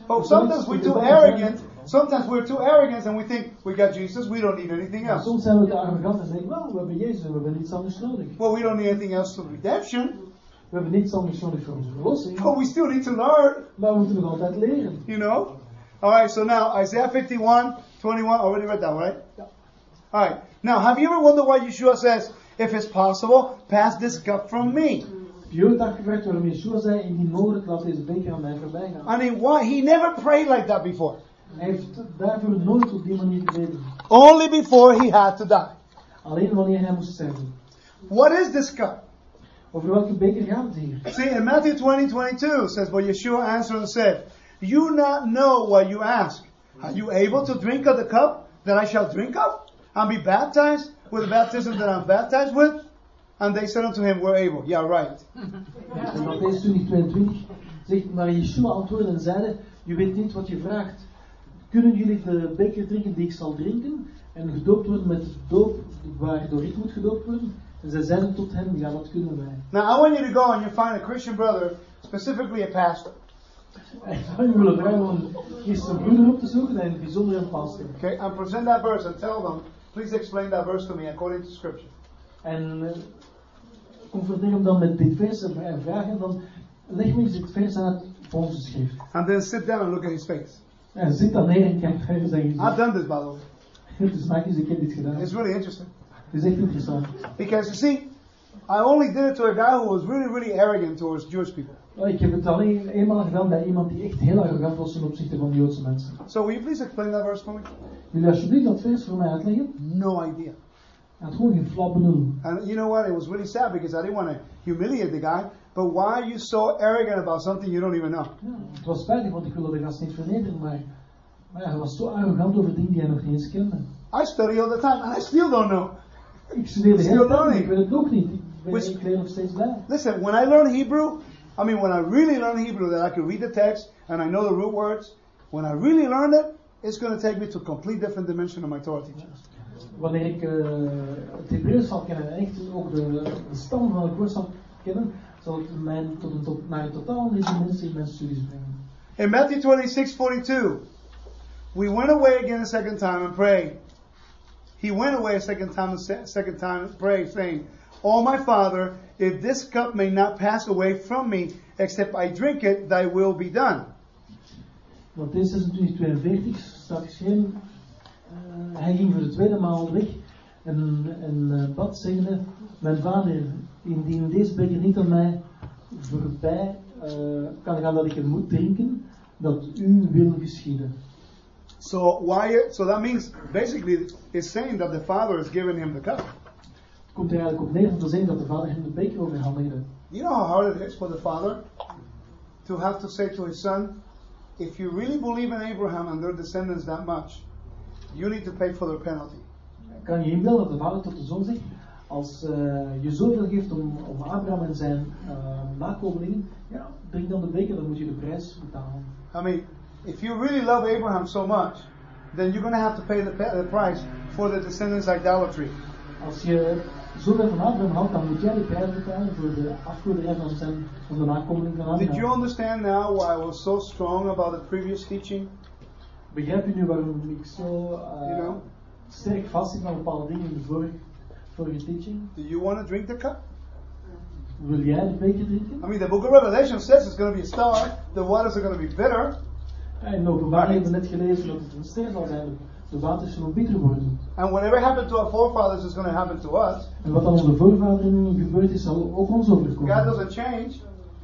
But sometimes we're too arrogant. Sometimes we're too arrogant and we think we got Jesus, we don't need anything else. soms zijn we te arrogant en nou, we hebben Jezus we hebben niets anders nodig. Well, we don't need anything else for redemption, We hebben niets anders nodig voor onze verlossing. but we still need to learn, Maar we moeten nog altijd leren. you know? All right, so now Isaiah 51, 21, already read that, right? Yeah. All right. Now, have you ever wondered why Yeshua says, if it's possible, pass this cup from me? Heb je ooit afgevraagd waarom Yeshua zei, indien mogelijk laat deze beker aan mij voorbij gaan. I mean, why? He never prayed like that before. Hij heeft daarvoor nooit op die manier gebeden. Only before he had to die. Alleen wanneer hij moest sterven. What is this cup? Over welke beker gaat het hier? See, in Matthew 20, 22 says, But Yeshua answered and said, You not know what you ask. Are you able to drink of the cup that I shall drink of? And be baptized with the baptism that I'm baptized with? And they said unto him, We're able. Yeah, right. In Matthäus 20, 22 zegt, maar Yeshua antwoordde en zeide, je weet niet wat je vraagt. kunnen jullie de beker drinken die ik zal drinken en gedoopt worden met de doop waardoor ik moet gedoopt worden? En zij zeiden tot hem, ja dat kunnen wij. Now, I want you to go and you find a Christian brother, specifically a pastor. Ik zou je willen vragen om een broeder op te zoeken en bijzonder een pastor. Okay, and present that verse and tell them, please explain that verse to me according to Scripture. En eh, confronteer hem dan met dit vers en en vraag hem dan, leg me eens dit vers uit volgens de schrift. And then sit down and look at his face. En zit dan neer en kijk naar zijn I've gezicht. done this, by the way. Dus maak eens, ik heb dit gedaan. It's really interesting. Het is echt interessant. Because you see, I only did it to a guy who was really, really arrogant towards Jewish people. Oh, Ik heb het alleen eenmaal gedaan bij iemand die echt heel arrogant was ten opzichte van de Joodse mensen. So will you please explain that verse for me? Wil je alsjeblieft dat vers voor mij uitleggen? No idea. And you know what? It was really sad because I didn't want to humiliate the guy. But why are you so arrogant about something you don't even know? Ja, het was spijtig, want ik wilde de gast niet vernederen, maar, maar ja, hij was zo arrogant over dingen die hij nog niet eens kende. I study all the time and I still don't know. Ik Still heel lang, learning. ik weet het ook niet. Ik, ben, Which- ik leer nog steeds bij. Listen, when I learn Hebrew, I mean, when I really learn Hebrew, that I can read the text and I know the root words, when I really learn it, it's going to take me to a complete different dimension of my Torah teaching. Wanneer ik eh, het Hebreeuws zal kennen en echt ook de, de stam van het woord zal kennen, zal het mij tot tot, naar een totaal andere dimensie in mijn studies brengen. In Matthew 26, 42, we went away again a second time and prayed. He went away a second time and se- second time and prayed, saying, Oh my Father, if this cup may not pass away from me, except I drink it, thy will be done. Matthäus 26, 42 staat geschreven, eh, hij ging voor de tweede maal weg en, en eh, bad zeggende, mijn vader, indien deze beker niet aan mij voorbij eh, kan gaan dat ik er moet drinken, dat uw wil geschieden. So why? So that means basically it's saying that the Father is giving him the cup. Het komt er eigenlijk op neer om te zeggen dat de vader hem de beker overhandigde. You know how hard it is for the father to have to say to his son, if you really believe in Abraham and their descendants that much, you need to pay for the penalty. Kan je inbeelden dat de vader tot de zoon zegt, als eh, je zoveel geeft om, om Abraham en zijn eh, nakomelingen, ja, drink dan de beker, dan moet je de prijs betalen. I mean, if you really love Abraham so much, then you're going to have to pay the, the price for the descendants' idolatry. Als je zoveel van Abraham houdt, dan moet jij de prijs betalen voor de afgoderij van, zijn, van de nakomeling van Did you understand now why I was so strong about the previous teaching? Begrijp je nu waarom ik zo eh, You know? sterk vastzit aan bepaalde dingen in de vorige, vorige teaching? Do you want to drink the cup? Wil jij de beker drinken? I mean, the book of Revelation says it's going to be a star. The waters are going to be bitter. De openbaring hebben we net gelezen dat het een ster zal zijn. De waters zullen bitter worden. And whatever happened to our forefathers is going to happen to us. En wat aan onze voorvaderen gebeurd is, zal ook ons God doesn't change.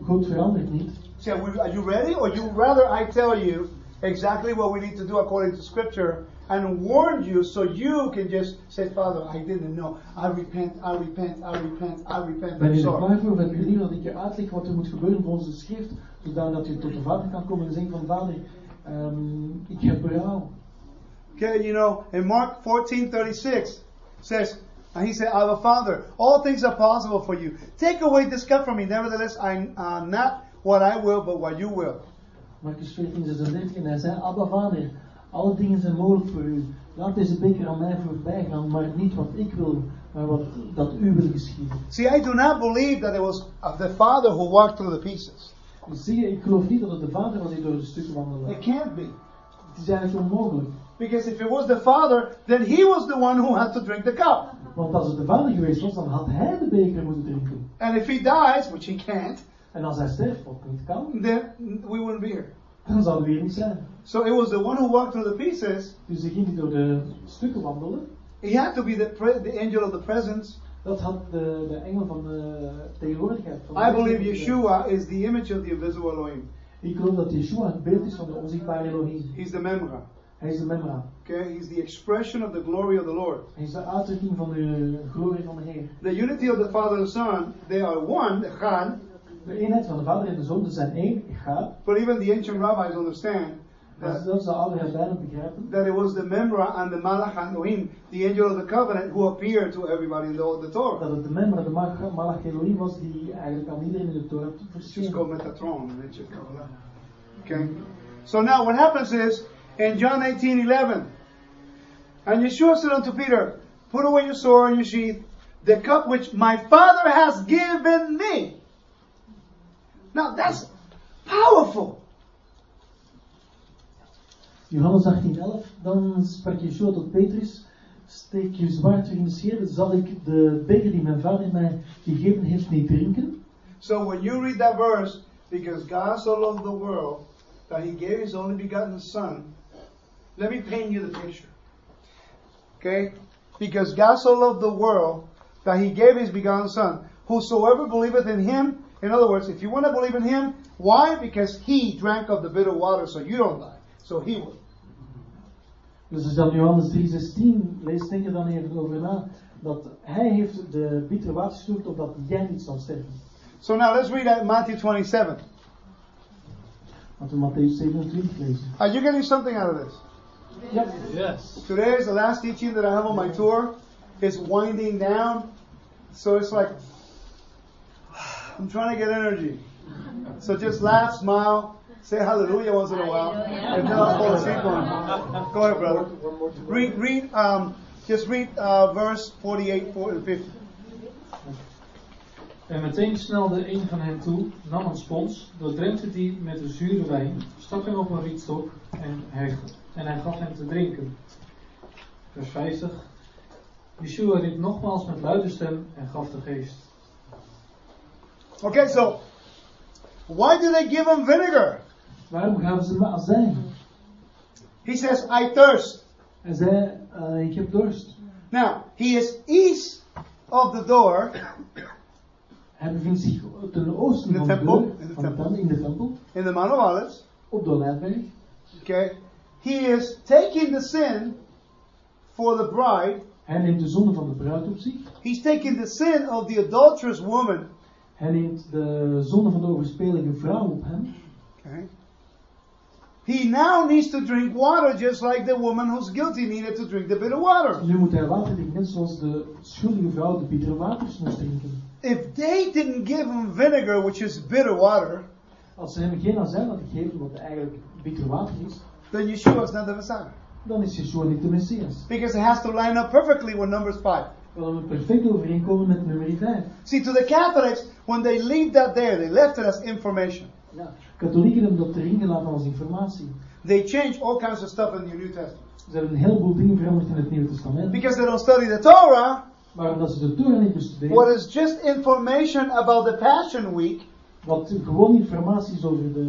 God verandert niet. So are you ready? Or you rather I tell you exactly what we need to do according to Scripture and warn you so you can just say, Father, I didn't know. I repent, I repent, I repent, I repent. Ben I'm je sorry. klaar voor? Heb je liever dat ik je uitleg wat er moet gebeuren volgens de schrift, zodat je tot de vader kan komen en zeggen van vader, ik heb berouw. Okay, you know, in Mark 14 36 says, and he said, Our Father, all things are possible for you. Take away this cup from me. Nevertheless, I uh, not what I will, but what you will. Marcus 14, 36 en hij zei, Abba vader, alle dingen zijn mogelijk voor u. Laat deze beker aan mij voorbij gaan, maar niet wat ik wil, maar wat dat u wil geschieden. See, I do not believe that it was the Father who walked through the pieces. Zie je, ik geloof niet dat het de vader was die door de stukken wandelde. It can't be. Het is eigenlijk onmogelijk. Because if it was the Father, then he was the one who had to drink the cup. Want als het de vader geweest was, dan had hij de beker moeten drinken. And if he dies, which he can't, En als hij sterft, wat niet kan, then we wouldn't be here. dan zouden we hier niet zijn. So it was the one who walked through the pieces. Dus degene die door de stukken wandelde, He had to be the, pre- the angel of the presence. dat had de, de engel van de tegenwoordigheid. Van I believe. Yeshua is the image of the invisible Elohim. Ik geloof dat Yeshua het beeld is van de onzichtbare Elohim. He's the Memra. Hij is de Memra. Okay, he's the expression of the glory of the Lord. Hij is de uitdrukking van de glorie van de Heer. The unity of the Father and the Son, they are one, Chan, De eenheid van de Vader en de Zoon, ze zijn één, gaat. but even the ancient rabbis understand that, zelfs de oude rabbijnen begrijpen that it was the Memra and the Malach Elohim, the angel of the covenant, who appeared to everybody in the, the Torah. dat het de Memra, de Malach Elohim was die eigenlijk aan iedereen in de Torah just called Metatron. ancient. Okay? So now what happens is, In John 18 11. And Yeshua said unto Peter, Put away your sword and your sheath, the cup which my Father has given me. Now that's powerful. Johannes 18:11, dan sprak Yeshua tot Petrus, steek je zwaard weer in de scheer, zal ik de beker die mijn vader mij gegeven heeft niet drinken? So when you read that verse, because God so loved the world that he gave his only begotten Son, let me paint you the picture. Okay? Because God so loved the world that he gave his begotten Son. Whosoever believeth in him, in other words, if you want to believe in him, why? Because he drank of the bitter water so you don't die. So he would. Dus als je dan Johannes 3:16 leest, denk er dan even over na, dat hij heeft de bittere water gestuurd opdat jij niet zal sterven. So now let's read that Matthew 27. Laten we Matthäus 27 lezen. Are you getting something out of this? Ja. Yes. Today is the last teaching that I have on my tour. It's winding down. So it's like, I'm trying to get energy. So just laugh, smile, say hallelujah once in a while. And then I'll fall asleep on. Go ahead, brother. Read, read, um, just read uh, verse 48, 40, and 50. En meteen snelde een van hen toe, nam een spons, doordrenkte die met de zure wijn, stak hem op een rietstok en hij, en hij gaf hem te drinken. Vers 50. Yeshua riep nogmaals met luide stem en gaf de geest. Okay, so why do they give him vinegar? Waarom gaven ze me azijn? He says, I thirst. Hij zei, eh, ik heb dorst. Now, he is east of the door Hij bevindt zich ten oosten In de de tempel, in de tempel. in de tempel, in the Mount of Olives. op de Olijfberg. Okay? He is taking the sin for the bride. Hij neemt de zonde van de bruid op zich. He's taking the sin of the adulterous woman. Hij neemt de zonde van de overspelige vrouw op hem. Okay? He now needs to drink water just like the woman who's guilty needed to drink the bitter water. Nu moet hij water drinken, net zoals de schuldige vrouw de bittere waters moest drinken. If they didn't give him vinegar, which is bitter water, Als ze hem geen azijn hadden gegeven, wat eigenlijk bitter water is, then Yeshua is not the Messiah. dan is Yeshua niet de Messias. Because it has to line up perfectly with Numbers 5. We perfect overeenkomen met nummer 5. See, to the Catholics, when they leave that there, they left it as information. Ja. Katholieken hebben dat erin gelaten als informatie. They change all kinds of stuff in the New Testament. Ze hebben een heleboel dingen veranderd in het Nieuwe Testament. Because they don't study the Torah, Maar omdat ze de Torah niet bestuderen, what is just information about the Passion Week wat gewoon informatie is over de,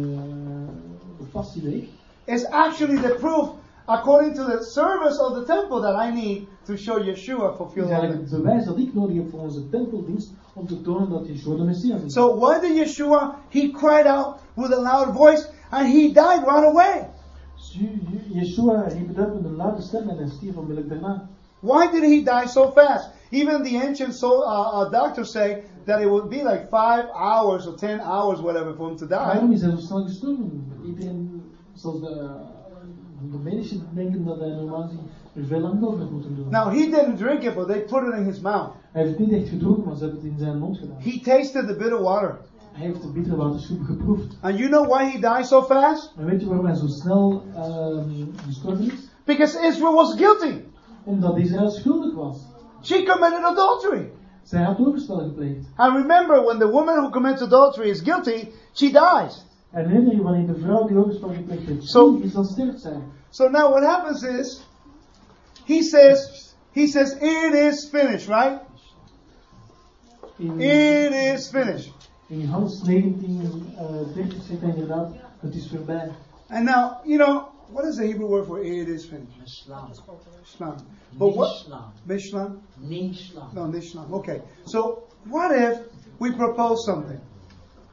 de Passieweek, is actually the proof, according to the service of the temple, that I need to show Yeshua fulfilled eigenlijk bewijs dat ik nodig heb voor onze tempeldienst om te tonen dat Yeshua de Messias is. So why did Yeshua? He cried out with a loud voice, and he died right away. Dus Ju- Ju- Yeshua he uit met een luide stem en hij stierf onmiddellijk daarna. Why did he die so fast? Even the ancient soul, uh, uh, doctors say that it would be like five hours or ten hours, whatever, for him to die. Waarom is hij zo snel gestorven? Iedereen, zoals de, de medici denken dat hij normaal er veel over had moeten doen. Now he didn't drink it, but they put it in his mouth. Hij heeft het niet echt gedronken, maar ze hebben het in zijn mond gedaan. He tasted the bitter water. Hij heeft de bittere watersoep geproefd. And you know why he died so fast? En weet je waarom hij zo snel ehm, gestorven is? Because Israel was guilty. Omdat Israël schuldig was. She committed adultery. Zij had overspel gepleegd. And remember, when the woman who commits adultery is guilty, she dies. En herinner je wanneer de vrouw die overspel gepleegd heeft Zo- schuldig is, dan sterft zij. So now what happens is, he says, he says, it is finished, right? In, It is finished. in Johannes 19, eh 30 zegt hij inderdaad, het is voorbij. And now, you know, what is the Hebrew word for it is finished? Islam. Shlam. But what? Islam. Mishlam? Nislam. No, Nishlam. Okay. So what if we propose something?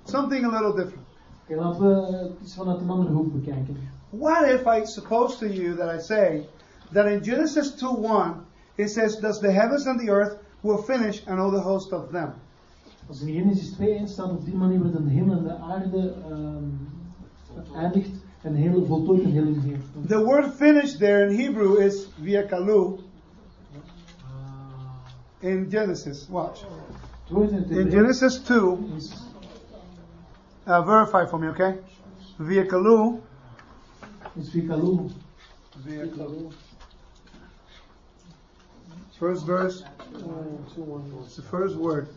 Something a little different. Oké, laten we iets vanuit een andere hoek bekijken. What if I suppose to you that I say that in Genesis 2:1 it says, "Thus the heavens and the earth will finish, and all the host of them." Als in Genesis 2 1 staat, op die manier wordt de hemel en de aarde ehm eindigt en heel voltooid en heel in. The word "finish" there in Hebrew is viakalu in Genesis. Watch in Genesis 2. Is Uh, verify for me, okay? Viakalu is vikalu. Vehicle. First verse, Uh, two one it's the first word.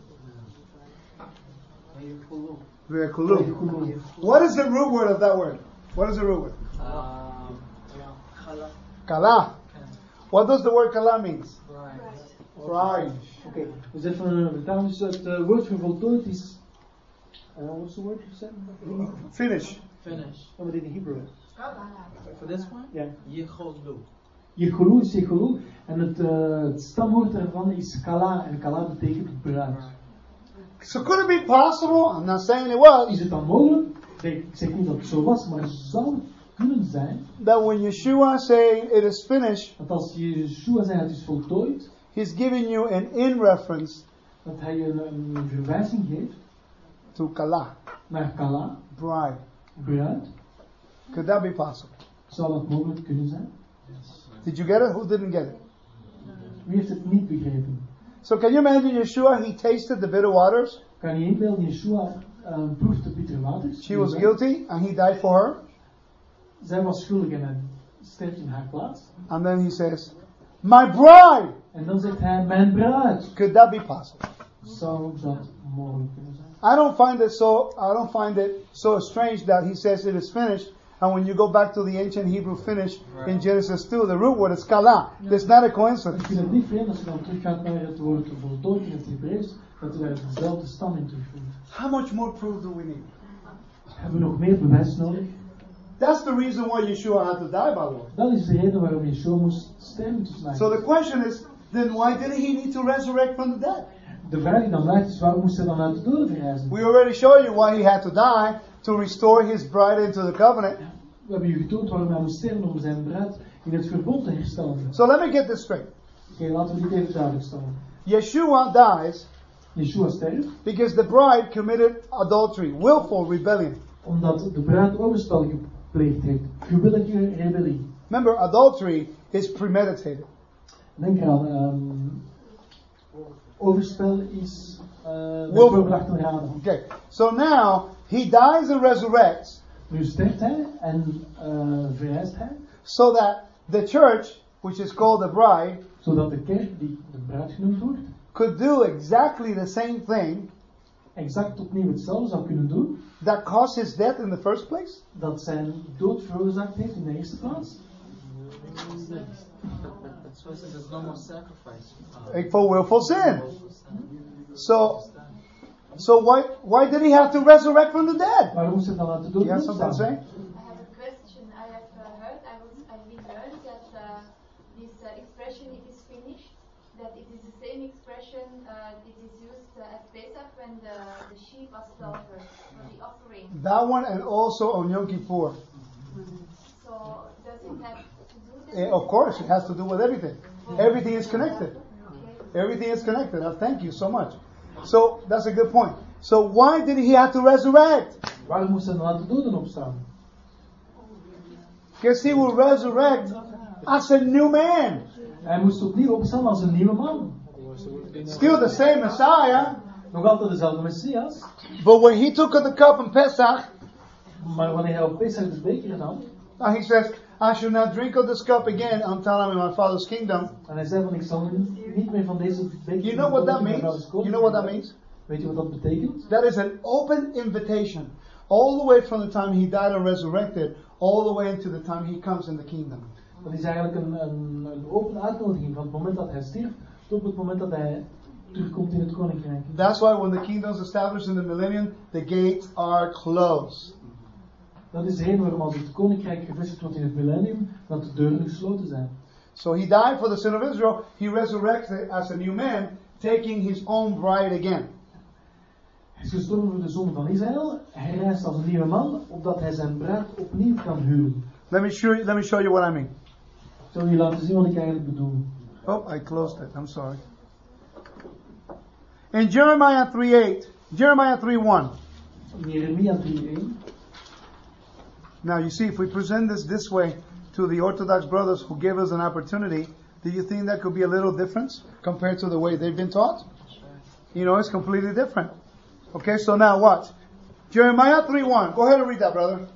Vehicle. Vehicle. What is the root word of that word? What is the root word? Um, Kala. What does the word kala mean? right. Pride. Oké, dus even een vertaling. Dus het woord voor voltooid is. Uh, wat is het woord gezegd? Finish. Finish. Oh, maar dit in Hebrew. For this one, Ja. Yecholu. Yecholu is Yecholu. En het, uh, het stamwoord daarvan is kala. En kala betekent bruid. So could it be possible? I'm not saying it was. Is het dan mogelijk? Ik zeg niet dat het zo was, maar het zou kunnen zijn. That when Yeshua saying it is finished, Dat als Yeshua zei het is voltooid. he's giving you an in reference Dat hij een, een verwijzing geeft to kala, naar kala. bride. Bruid. Could that be possible? Zou dat mogelijk kunnen zijn? Did you get it? Who didn't get it? Wie heeft het niet begrepen? So can you imagine Yeshua? He tasted the bitter waters. Kan je inbeelden, Yeshua uh, proefde bittere waters. She was guilty, and he died for her. Zij was schuldig en hij sterft in haar plaats. And then he says, "My bride." En dan zegt hij, mijn bruid. Could that be possible? Zou dat mogelijk kunnen? I don't find it so. I don't find it so strange that he says it is finished. And when you go back to the ancient Hebrew finish in Genesis 2, the root word is kala. It's not a coincidence. vind het niet vreemd als je dan teruggaat naar het woord voltooid in het Hebreeuws, dat we daar dezelfde stam in terugvinden. How much more proof do we need? Hebben we nog meer bewijs nodig? That's the reason why Yeshua had to die, by the way. Dat is de reden waarom Yeshua moest sterven tussen So the question is, then why didn't he need to resurrect from the dead? De vraag die dan blijft is, waarom moest hij dan uit de doden verrijzen? We already showed you why he had to die to restore his bride into the covenant. We hebben u getoond waarom hij moest sterven om zijn bruid in het verbond te herstellen. So let me get this straight. Oké, laten we dit even duidelijk stellen. Yeshua dies Yeshua sterft because the bride committed adultery, willful rebellion. omdat de bruid overspel gepleegd heeft. Gewillige rebellie. Remember, adultery is premeditated. Denk eraan, ehm overspel is uh, Wil-. Okay, so now he dies and resurrects Nu sterft hij en uh, verrijst hij, so that the church, which is called the bride, zodat de kerk, die de bruid genoemd wordt, could do exactly the same thing exact opnieuw hetzelfde zou kunnen doen, that caused his death in the first place. dat zijn dood veroorzaakt heeft in de eerste plaats. That's why I said there's no more sacrifice. Like for willful sin. So, so why why did he have to resurrect from the dead? Waarom moest hij dan uit de dood You have something to say? I have a question. I have uh, heard, I was, I've been learned that uh, this uh, expression "it is finished," that it is the same expression uh, it is used uh, at Pesach when the, the sheep are slaughtered for the offering. That one and also on Yom Kippur. So does it have to do with Eh, Eh, of course, it has to do with everything. Everything is connected. Everything is connected. I thank you so much. So that's a good point. So why did he have to resurrect? Waarom moest hij dan uit de doden opstaan? Because he will resurrect as a new man. Hij moest opnieuw opstaan als een nieuwe man. Still the same Messiah. Nog altijd dezelfde Messias. But when he took the cup in Pesach, Maar wanneer hij op Pesach de beker nam, he says, I shall not drink of this cup again until I'm in my Father's kingdom. en hij zei van ik zal niet meer van deze beker You know what that means? voordat ik kom. You know what that means? Weet je wat dat betekent? That is an open invitation. All the way from the time he died and resurrected, all the way into the time he comes in the kingdom. Dat is eigenlijk een, een, een open uitnodiging van het moment dat hij stierf tot het moment dat hij terugkomt in het koninkrijk. That's why when the kingdom is established in the millennium, the gates are closed. Dat is de reden waarom als het koninkrijk gevestigd wordt in het millennium, dat de deuren gesloten zijn. So he died for the sin of Israel. He resurrected as a new man, taking his own bride again. Hij is gestorven voor de zonde van Israël. Hij reist als een nieuwe man, opdat hij zijn bruid opnieuw kan huwen. Let me show you, let me show you what I mean. Ik zal je laten zien wat ik eigenlijk bedoel. Oh, I closed it. I'm sorry. In Jeremiah 3:8, Jeremiah 3:1. In Jeremia 3:1. Now you see, if we present this this way to the Orthodox brothers who gave us an opportunity, do you think that could be a little difference compared to the way they've been taught? You know, it's completely different. Okay, so now what? Jeremiah 3:1. Go ahead and read that, brother.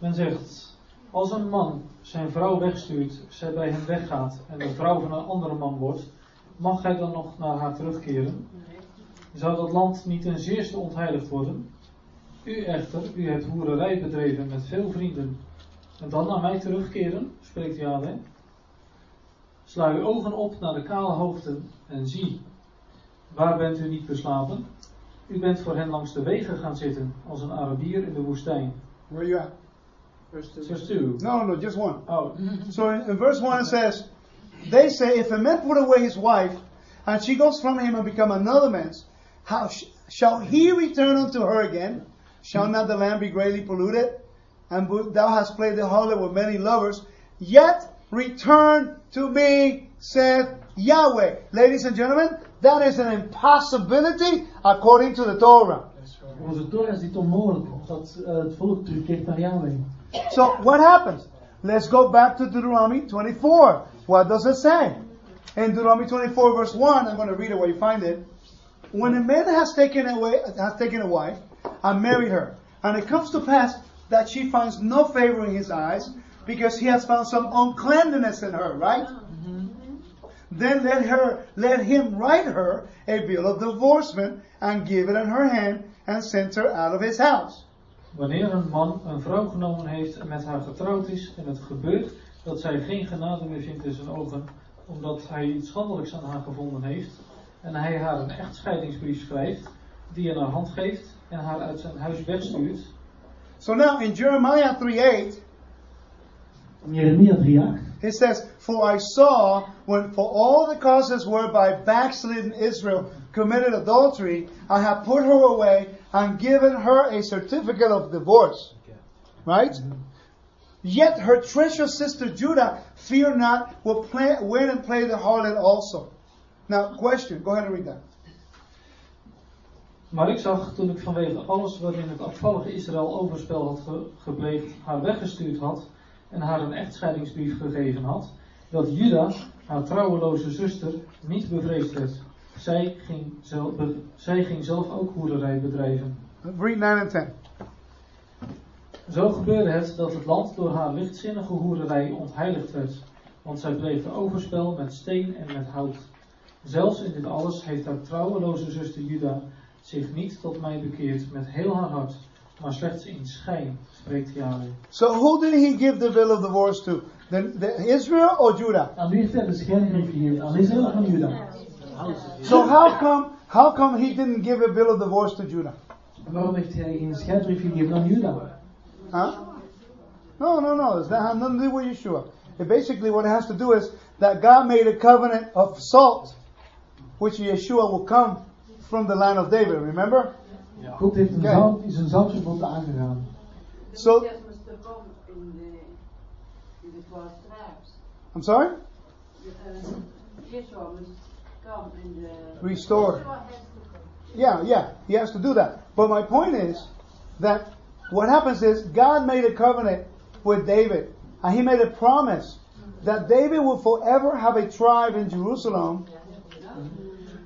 Men zegt, Als een man zijn vrouw wegstuurt, zij bij hem weggaat en de vrouw van een andere man wordt, mag hij dan nog naar haar terugkeren? Zou dat land niet ten zeerste ontheiligd worden? U echter, u hebt hoererij bedreven met veel vrienden. En dan naar mij terugkeren, spreekt Yahweh. Sla uw ogen op naar de kale hoogten en zie, waar bent u niet beslapen? U bent voor hen langs de wegen gaan zitten, als een Arabier in de woestijn. Where you at? Verse 2. Verse 2. No, no, no, just one. Oh, So in, in verse 1 it says, They say, if a man put away his wife, and she goes from him and become another man's, how sh- shall he return unto her again? Shall not the land be greatly polluted? And thou hast played the harlot with many lovers, yet return to me, saith Yahweh. Ladies and gentlemen, that is an impossibility according to the Torah. Volgens de Torah is dit onmogelijk dat het volk terugkeert naar Yahweh. So what happens? Let's go back to Deuteronomy 24. What does it say? In Deuteronomy 24 verse 1, I'm going to read it where you find it. When a man has taken away, has taken a wife and married her, and it comes to pass that she finds no favor in his eyes because he has found some uncleanness in her, right? Then let her, let him write her a bill of divorcement and give it in her hand and send her out of his house. Wanneer een man een vrouw genomen heeft en met haar getrouwd is en het gebeurt dat zij geen genade meer vindt in zijn ogen, omdat hij iets schandelijks aan haar gevonden heeft, en hij haar een echtscheidingsbrief schrijft, die in haar hand geeft en haar uit zijn huis wegstuurt, So now in Jeremiah 3 8, Jeremia 3:8 It says, For I saw when for all the causes whereby backslidden Israel committed adultery, I have put her away and given her a certificate of divorce. Right? Yet her treacherous sister Judah, fear not, will play, win and play the harlot also. Now, question. Go ahead and read that. Maar ik zag toen ik vanwege alles waarin het afvallige Israël overspel had ge- gepleegd, haar weggestuurd had en haar een echtscheidingsbrief gegeven had, dat Juda, haar trouweloze zuster, niet bevreesd werd. Zij ging zelf, zij ging zelf ook hoererij bedrijven. Read 9 and 10. Zo gebeurde het dat het land door haar lichtzinnige hoererij ontheiligd werd, want zij pleegde overspel met steen en met hout. Zelfs in dit alles heeft haar trouweloze zuster Juda zich niet tot mij bekeerd met heel haar hart, maar slechts in schijn, spreekt Yahweh. So who did he give the bill of divorce to? The, the Israel or Judah? Aan wie heeft hij de scheidbrief gegeven? Aan Israël of aan Juda? So how come how come he didn't give a bill of divorce to Judah? Waarom heeft hij geen scheidbrief gegeven aan Juda? Huh? No, no, no. It's has nothing to do with Yeshua. It basically, what it has to do is that God made a covenant of salt, which Yeshua will come from the line of David. Remember? God heeft een Oké. is een zoutverbod aangegaan. So- Messias moest komen in de, in de twaalf tribes. I'm sorry. De, eh, Yeshua moest komen in de. Restore. Yeshua has to come. Yeah, yeah. He has to do that. But my point is that what happens is God made a covenant with David, and He made a promise that David will forever have a tribe in Jerusalem.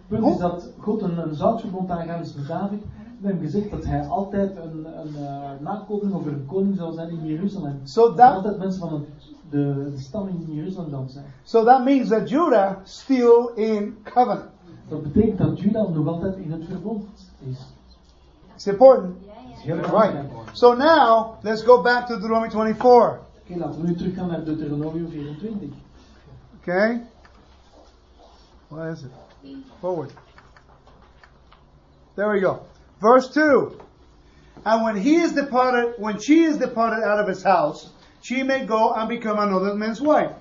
Het punt is dat God een, een zoutverbond aangaan is met David. We hebben gezegd dat hij altijd een, een eh, nakomeling of een koning zal zijn in Jeruzalem. So Dat that altijd mensen van het, de, de stam in Jeruzalem zal zijn. so that means that Judah still in covenant. Dat betekent dat Juda nog altijd in het verbond is. It's important. Ja, ja. Heel Right. belangrijk. So now let's go back to Deuteronomy 24. Oké, laten we nu teruggaan naar Deuteronomium 24. Okay. What is it? Forward. There we go. Verse 2. And when he is departed, when she is departed out of his house, she may go and become another man's wife.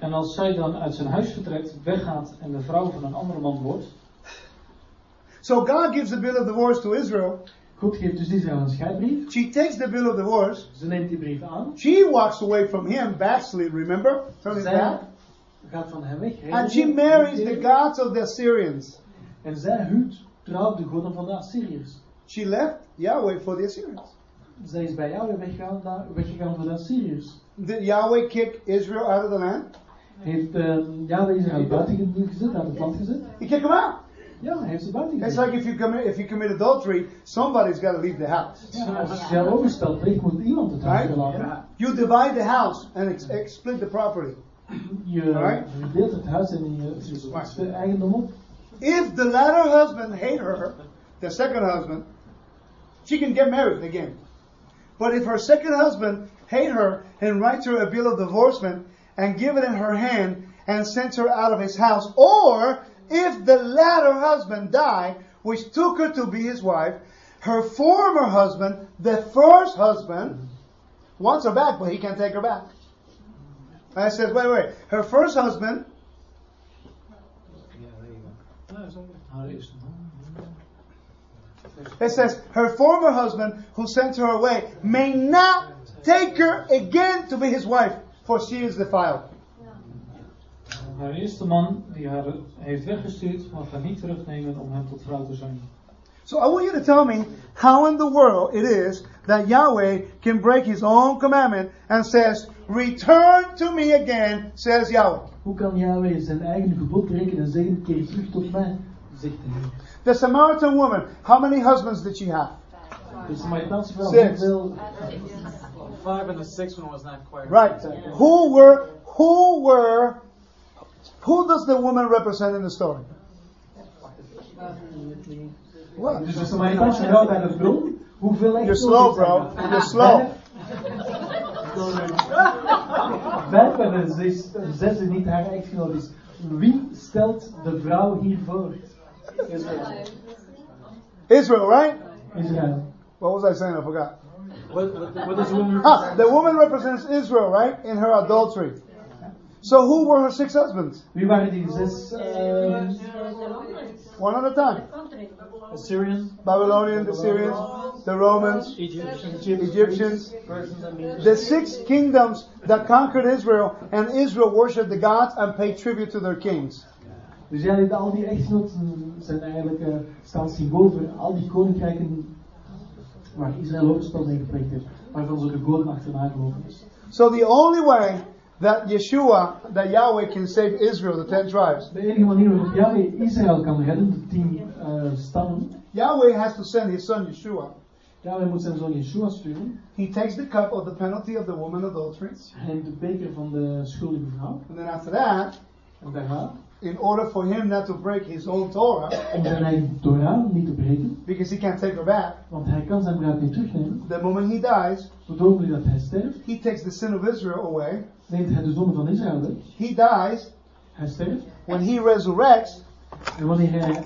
En als zij dan uit zijn huis vertrekt, weggaat en de vrouw van een andere man wordt, So God gives the bill of divorce to Israel. God geeft dus Israël een scheidbrief. She takes the bill of divorce. Ze neemt die brief aan. She walks away from him, backslid, remember? Turn his back. Gaat van hem weg. And she marries the gods of the Assyrians. En zij huwt trouwt de goden van de Assyriërs. She left Yahweh for the Assyrians. Zij is bij jou weggegaan, daar- weggegaan voor de Assyriërs. Did Yahweh kick Israel out of the land? Heeft uh, Yahweh Israël buiten gezet, uit het land gezet? He kicked them out. Ja, hij heeft ze buiten It's like if you commit if you commit adultery, somebody's got to leave the house. Ja, als je jou overspelt pleegt, moet iemand het huis verlaten. You divide the house and ex- ex- split the property. Je Right. je het huis en je eigendom op. If the latter husband hate her, the second husband, she can get married again. But if her second husband hate her and writes her a bill of divorcement and give it in her hand and sends her out of his house, or if the latter husband die, which took her to be his wife, her former husband, the first husband, wants her back, but he can't take her back. And I says, wait, wait, her first husband Haar eerste man. It says, her former husband who sent her away may not take her again to be his wife, for she is defiled. Haar eerste man die haar heeft weggestuurd, mag haar niet terugnemen om hem tot vrouw te zijn. So I want you to tell me how in the world it is that Yahweh can break his own commandment and says, return to me again, says Yahweh. Hoe kan Yahweh zijn eigen gebod breken en zeggen, keer terug tot mij, zegt de Heer. The Samaritan woman, how many husbands did she have? De Samaritaanse vrouw, Six. hoeveel Five and the sixth one was not quite Right. Who were, who were, who does the woman represent in the story? What? Dus de Samaritaanse vrouw bij de bron, hoeveel You're slow, bro. You're slow. Vijf bij de zes, de zesde niet haar echtgenoot is. Wie stelt de vrouw hiervoor? Israel, right? Israël. What was I saying? I forgot. What, what, what does the woman Ah, the woman represents Israel, right? In her adultery. So who were her six husbands? Wie waren die zes? ehm, One at a time. Assyrian, Babylonian, the Syrians, the Romans, Egypt? Egyptians. Persians, and Medes. The six kingdoms that conquered Israel, and Israel worshipped the gods and paid tribute to their kings. Dus ja, al die echtgenoten zijn eigenlijk, eh, staan symbool voor al die koninkrijken waar Israël overspel mee gepleegd heeft, waarvan ze de goden achterna gelopen is. So the only way that Yeshua, that Yahweh can save Israel, the ten tribes, De enige manier waarop Yahweh Israël kan redden, de tien stammen, Yahweh has to send his son Yeshua. Yahweh moet zijn zoon Yeshua sturen, He takes the cup of the penalty of the woman adultery, neemt de beker van de schuldige vrouw, and then after that, en daarna, in order for him not to break his own Torah, om zijn Torah niet te breken, because he can't take her back, want hij kan zijn bruid niet terugnemen, the moment he dies, op het ogenblik dat hij sterft, he takes the sin of Israel away. Neemt hij de zonde van Israël weg, He dies. hij sterft, When he resurrects, en wanneer hij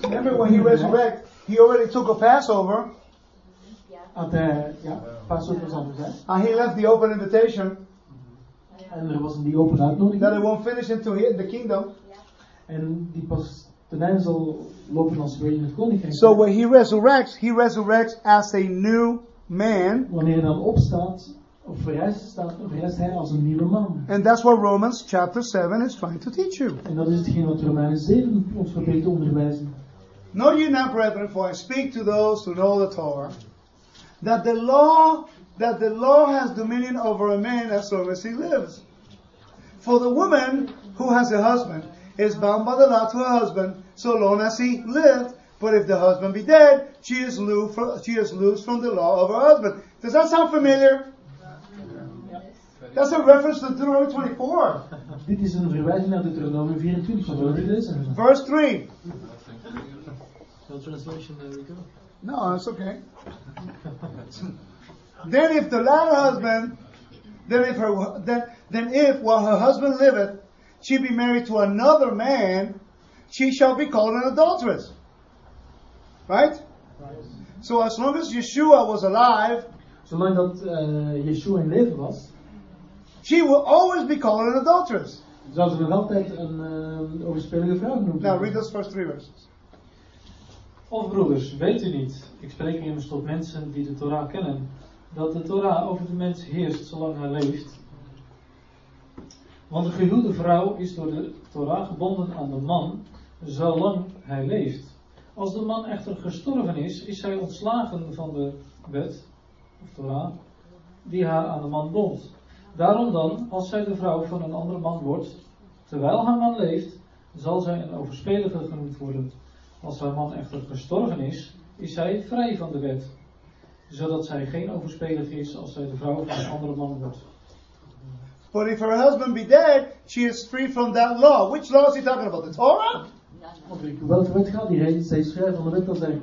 remember when he resurrects, he already took a Passover, had hij, ja, Passover zal er zijn, and he left the open invitation. En er was die open that it won't finish into he- the kingdom. en die pas ten einde zal lopen als we in het koninkrijk So when he resurrects, he resurrects as a new man, Wanneer hij dan opstaat, verrijst, staat, verrijst hij als een nieuwe man. and that's what Romans chapter 7 is trying to teach you. En dat is hetgeen wat Romeinen 7 ons probeert te onderwijzen. Know ye not, brethren, for I speak to those who know the Torah, that the law that the law has dominion over a man as long as he lives. For the woman who has a husband is bound by the law to her husband so long as he lived. But if the husband be dead, she is loose from, she is loose from the law of her husband. Does that sound familiar? That's a reference to Deuteronomy 24, Dit is een verwijzing naar Deuteronomium 24, van we dit lezen. verse 3. No translation, there we go. No, that's okay. then if the latter husband, then if her, then, then if while her husband liveth, she be married to another man, she shall be called an adulteress. Right? So as long as Yeshua was alive, Zolang dat eh Yeshua in leven was, she will always be called an adulteress. zou ze nog altijd een eh, overspelige vrouw genoemd Now read those first three verses. Of broeders, weet u niet, ik spreek immers tot mensen die de Torah kennen, dat de Torah over de mens heerst zolang hij leeft. Want de gehuwde vrouw is door de Torah gebonden aan de man, zolang hij leeft. Als de man echter gestorven is, is zij ontslagen van de wet, of Torah, die haar aan de man bond. Daarom dan, als zij de vrouw van een andere man wordt, terwijl haar man leeft, zal zij een overspelige genoemd worden. Als haar man echter gestorven is, is zij vrij van de wet, zodat zij geen overspelige is als zij de vrouw van een andere man wordt. But if her husband be dead, she is free from that law. Which law is he talking about? The Torah? Over welke wet gaat die? Hij, zij vrij van de wet als hij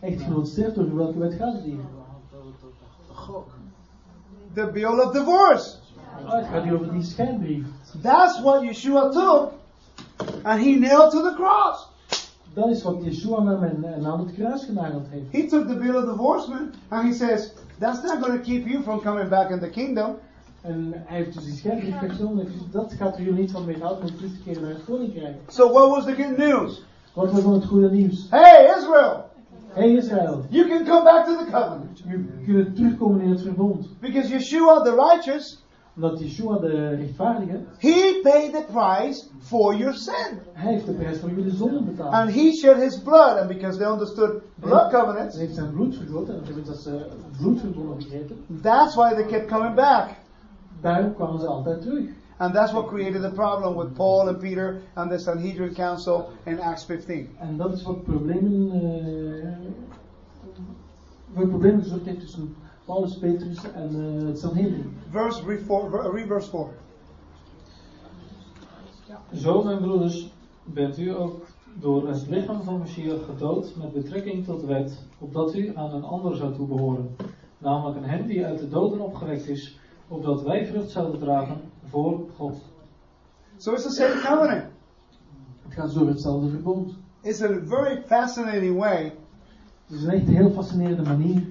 echtgenoot sterft. Over welke wet gaat het hier? The bill of divorce. Het gaat hier over die schijnbrief. That's what Yeshua took, and he nailed to the cross. Dat is wat Yeshua nam en, en aan het kruis genageld heeft. He took the bill of divorcement, and he says, that's not going to keep you from coming back in the kingdom. En hij heeft dus die schijnbrief weggenomen. en heeft gezegd, Dat gaat er jullie niet van weerhouden om terug te keren naar het koninkrijk. So what was the good news? Wat was dan het goede nieuws? Hey, Israel, Hey Israël, you can come back to the covenant. jullie kunnen terugkomen in het verbond. Because Yeshua, the righteous, Omdat Yeshua de rechtvaardige, he paid the price for your sin. hij heeft de prijs voor jullie zonde betaald. And he shed his blood, and because they understood blood Hij covenants, heeft zijn bloed vergoten. En dat dat ze bloedverbonden begrepen. that's why they kept coming back. Daarom kwamen ze altijd terug. And that's what created the problem with Paul and Peter and the Sanhedrin Council in Acts 15. En dat is wat problemen, voor problemen gezorgd heeft tussen Paulus, Petrus en het Sanhedrin. Verse, read, four, ver- read verse 4. Zo, mijn broeders, bent u ook door het lichaam van Messias gedood met betrekking tot de wet, opdat u aan een ander zou toebehoren, namelijk aan hem die uit de doden opgewekt is, opdat wij vrucht zouden dragen voor God. So it's the same covenant. Het gaat door hetzelfde verbond. It's a very fascinating way. Het is een echt heel fascinerende manier.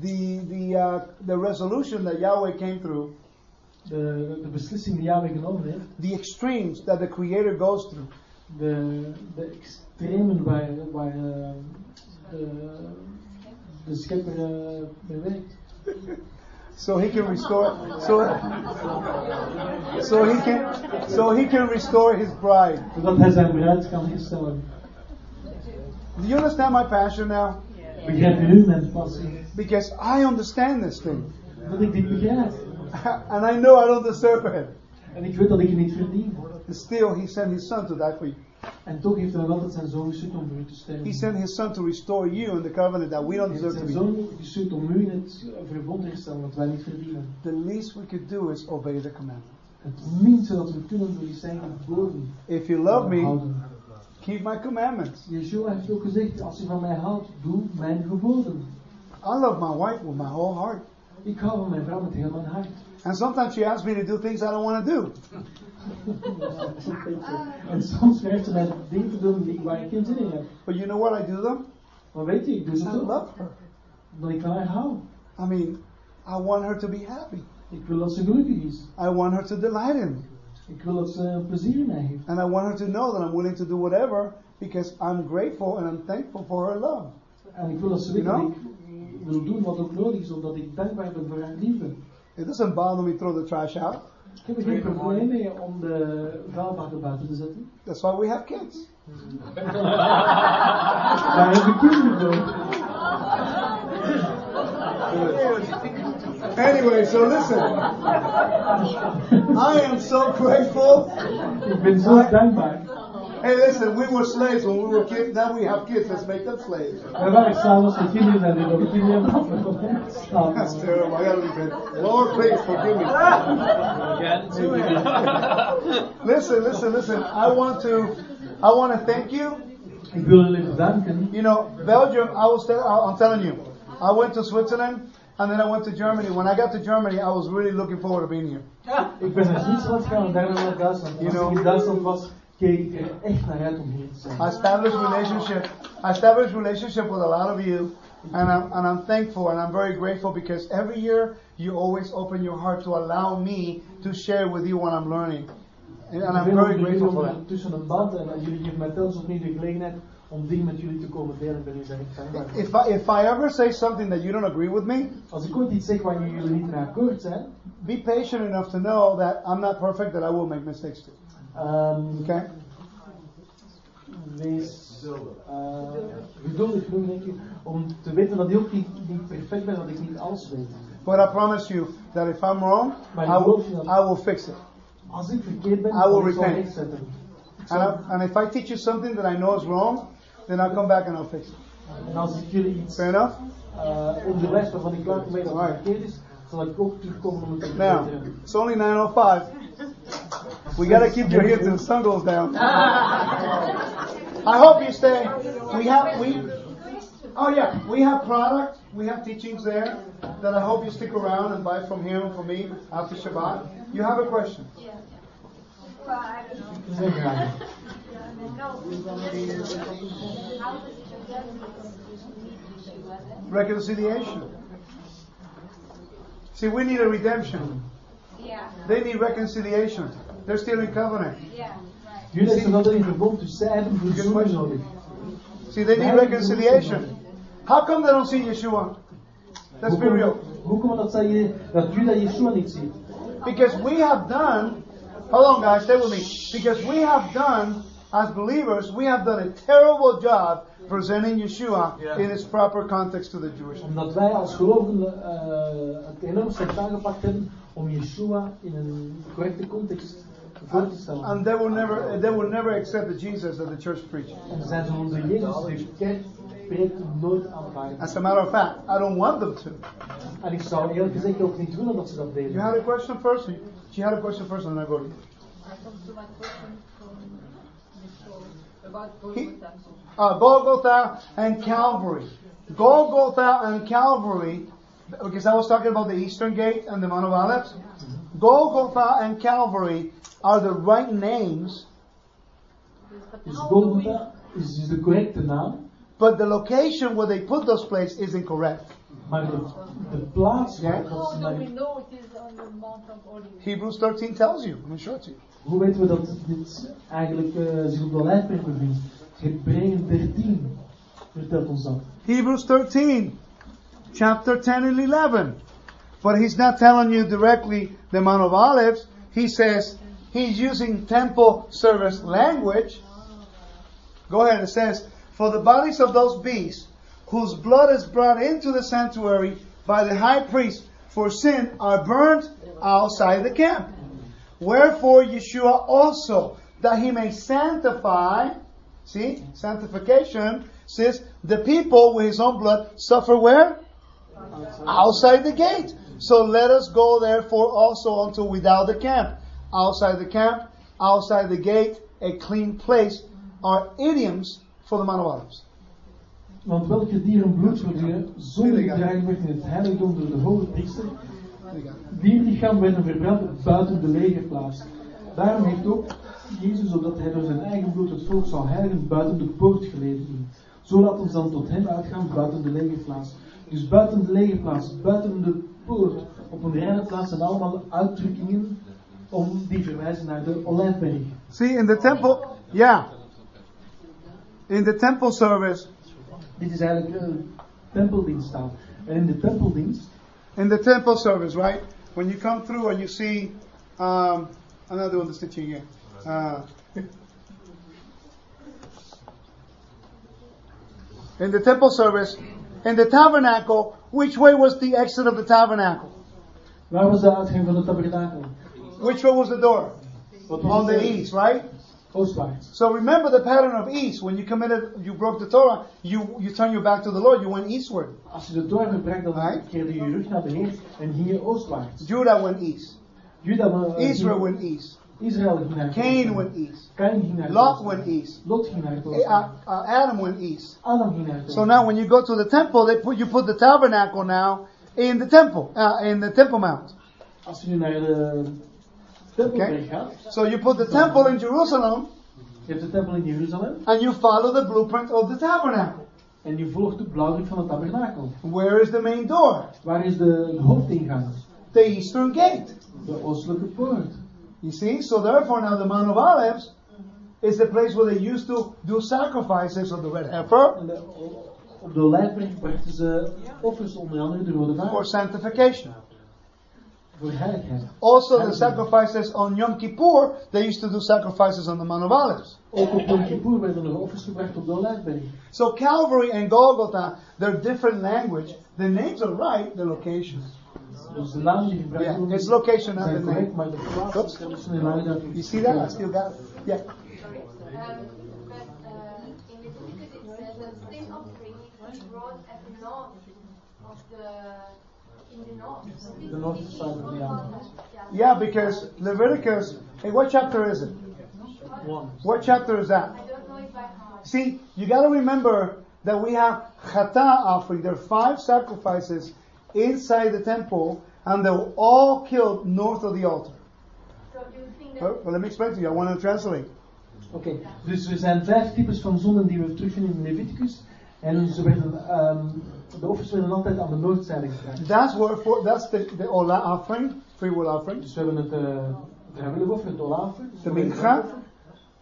The, the, uh, the resolution that Yahweh came through, De, de beslissing die Yahweh genomen heeft. the extremes that the Creator goes through. De, de extremen waar, waar eh, de, de schepper eh, mee werkt. So he can restore, so, so he can, so he can restore his bride. Zodat hij zijn bruid kan herstellen. Do you understand my passion now? Begrijp je nu mijn passie? Because I understand this thing. Dat ik dit begrijp. and I know I don't deserve it. En ik weet dat ik het niet verdien. Still, he sent his son to die for you. En toch heeft hij nog altijd zijn zoon gestuurd om voor u te He sent his son to restore you in the covenant that we don't Hij heeft deserve to zijn be. zoon gestuurd om u in het verbond te herstellen wat wij niet verdienen. The least we could do is obey the commandment. Het minste dat we kunnen doen is zijn geboden If you love me, keep my commandments. Yeshua heeft ook gezegd, als je van mij houdt, doe mijn geboden. I love my wife with my whole heart. Ik hou van mijn vrouw met heel mijn hart. And sometimes she asks me to do things I don't want to do. en soms vraagt ze mij dingen te doen die- waar ik geen zin in heb. But you know what? I do them. Maar weet je, ik doe I ze toch. love her. Dat ik van haar hou. I mean, I want her to be happy. Ik wil dat ze gelukkig is. I want her to delight in me. Ik wil dat ze plezier in mij heeft. And I want her to know that I'm willing to do whatever because I'm grateful and I'm thankful for her love. En ik wil dat ze weet You dat ik wil doen wat ook nodig is, omdat ik dankbaar ben voor haar liefde. It doesn't bother me to throw the trash out. Ik heb geen probleem mee om de vuilbakken buiten te zetten. That's why we have kids. Daar heb ik kinderen voor. Anyway, so listen. I am so grateful. Ik ben zo dankbaar. Hey, listen, we were slaves when we were kids. Now we have kids. Let's make them slaves. Wij waren s'avonds met kinderen en nu ook kinderen hebben That's terrible. I gotta repent. Lord, please forgive me. Listen, listen, listen. I want to, I want to thank you. Ik wil jullie bedanken. You know, Belgium. I was, tell, I'm telling you, I went to Switzerland and then I went to Germany. When I got to Germany, I was really looking forward to being here. Ik ben naar Zwitserland gegaan en daarna naar Duitsland. En You know- ik Duitsland was, keek ik echt naar uit om hier te zijn. I established relationship. I established relationship with a lot of you, and I'm and I'm thankful and I'm very grateful because every year you always open your heart to allow me to share with you what I'm learning, and, and I'm very grateful for that. tussen een band en eh, jullie geven mij telkens opnieuw de gelegenheid om dingen met jullie te komen delen. Ben echt. If I, if I ever say something that you don't agree with me, Als ik ooit iets zeg waar jullie niet mee akkoord zijn, be patient enough to know that I'm not perfect, that I will make mistakes too. Ehm, Okay? wees eh, geduldig genoeg, denk ik, om te weten dat ik ook niet, niet perfect ben, dat ik niet alles weet. But I promise you that if I'm wrong, Maar I will, geloof je dat- I will fix it. Als ik verkeerd ben, I will dan zal ik repent. And, I, and if I teach you something that I know is wrong, then I'll come back and I'll fix it. En als ik jullie iets Fair enough? uh, onderwijs waarvan ik later weet dat het verkeerd is, zal ik ook terugkomen om het te Now, verbeteren. it's only 9.05. We gotta keep your the sun goes down. I hope you stay. We have, we, oh yeah, we have product, we have teachings there that I hope you stick around and buy from him and from me after Shabbat. You have a question? Yeah. Reconciliation. See, we need a redemption. Yeah, They need reconciliation. They're still in covenant. yeah, right. Jullie hebben nog een verbond, dus zij hebben verzoening nodig. See, they need reconciliation. How come they don't see Yeshua? Let's be real. Hoe komt dat, zij, dat Juda Yeshua niet ziet? Because we have done, hold on guys, stay with me. Because we have done, as believers, we have done a terrible job presenting Yeshua in its proper context to the Jewish. Omdat wij als gelovigen eh, het enorm slecht aangepakt hebben om Yeshua in een correcte context voor te stellen. And they will never, they will never accept the Jesus that the church preaches. En zij zullen onze Jezus, de kerk, spreekt nooit aanvaarden. As a matter of fact, I don't want them to. En ik zou eerlijk gezegd ook niet willen dat ze dat You had a question first? She had a question first, and then I go to you. I come to my question from before He- Golgotha. uh, Golgotha and Calvary. Golgotha and Calvary, because I was talking about the Eastern Gate and the Mount of Olives. Golgotha and Calvary are the right names, Is Dus how do we, Golgotha is, is de correcte naam, but the location where they put those places is incorrect. maar de, de plaats waar Ja. how do we know it is on the Mount of Olives? Hebrews 13 tells you. Let me show it to you. Hoe weten we dat dit eigenlijk eh, zich op de olijfberg bevindt? Hebreeën 13 vertelt ons dat. Hebrews 13, chapter 10 and 11. But he's not telling you directly the Mount of Olives. He says he's using temple service language. Go ahead. It says, For the bodies of those beasts whose blood is brought into the sanctuary by the high priest for sin are burned outside the camp. Wherefore Yeshua also, that he may sanctify, see, sanctification, says, the people with his own blood suffer where? Outside the gate. So let us go therefore also unto without the camp. Outside the camp, outside the gate, a clean place, are idioms for the Mount of Olives. Want welke dieren bloed zonder in het heiligdom door de hoge priester, die lichaam werden verbrand buiten de legerplaats. Daarom heeft ook Jezus, opdat hij door zijn eigen bloed het volk zou heiligen, buiten de poort geleden. Zo laat ons dan tot hem uitgaan buiten de legerplaats. Dus buiten de legerplaats, buiten de poort, op een reine plaats zijn allemaal uitdrukkingen om die verwijzen naar de olijfberg. See, in the temple, yeah. In the temple service, Dit is eigenlijk een tempeldienst staan. En in de tempeldienst in the temple service, right? When you come through and you see, um, I'm not doing the stitching here. Uh, in the temple service, in the tabernacle, which way was the exit of the tabernacle? Waar was de uitgang van de tabernakel? Which way was the door? On the east, right? Oostwaarts. So remember the pattern of east. When you committed, you broke the Torah, you, you turn your back to the Lord, you went eastward. Als je de Torah verbrak, dan Right. keerde je rug naar de Heer en je oostwaarts. Judah went east. Juda, eh, Israel ging- went east. Israël ging naar Cain went east. Cain ging naar Lot went east. Lot ging naar het Uh, uh, Adam went east. Adam ging naar So now when you go to the temple, they put, you put the tabernacle now in the temple, uh, in the temple mount. Als je nu naar de Okay. So you put the temple in Jerusalem je hebt de tempel in Jeruzalem and you follow the blueprint of the tabernacle. en je volgt de blauwdruk van het tabernakel. Where is the main door? Waar is de, de hoofdingang? The eastern gate. De oostelijke poort. You see? So therefore now the Mount of Olives is the place where they used to do sacrifices of the red heifer op de olijfberg brachten ze offers, onder andere de rode for sanctification. Voor heiligheid. Also the sacrifices on Yom Kippur, they used to do sacrifices on the Mount of Olives. Ook op Yom Kippur werden er offers gebracht op de olijfberg. So Calvary and Golgotha, they're different language. The names are right, the locations. Dus de namen die gebruikt Yeah, it's location, not the zijn correct, name. maar de plaats Oops. is traditioneel uit. You see that? I still got it. Yeah. Sorry. Um, uh, in Leviticus it says that sin offering is brought at the north of the in the north. So this The north is side of the not Yeah, because Leviticus, hey, what chapter is it? One. What chapter is that? I don't know it by heart. See, you gotta remember that we have chata offering. There are five sacrifices inside the temple, and they were all killed north of the altar. So you think that Well, well, let me explain to you. I want to translate. Oké, dus er zijn vijf types van zonden die we terugvinden in Leviticus. En ze werden, ehm, de offers werden altijd aan de noordzijde gebracht. That's where for, that's the, the ola offering, free will offering, Dus we hebben het uh, vrijwillig offer, het olafoffer. dus the we hebben mincha,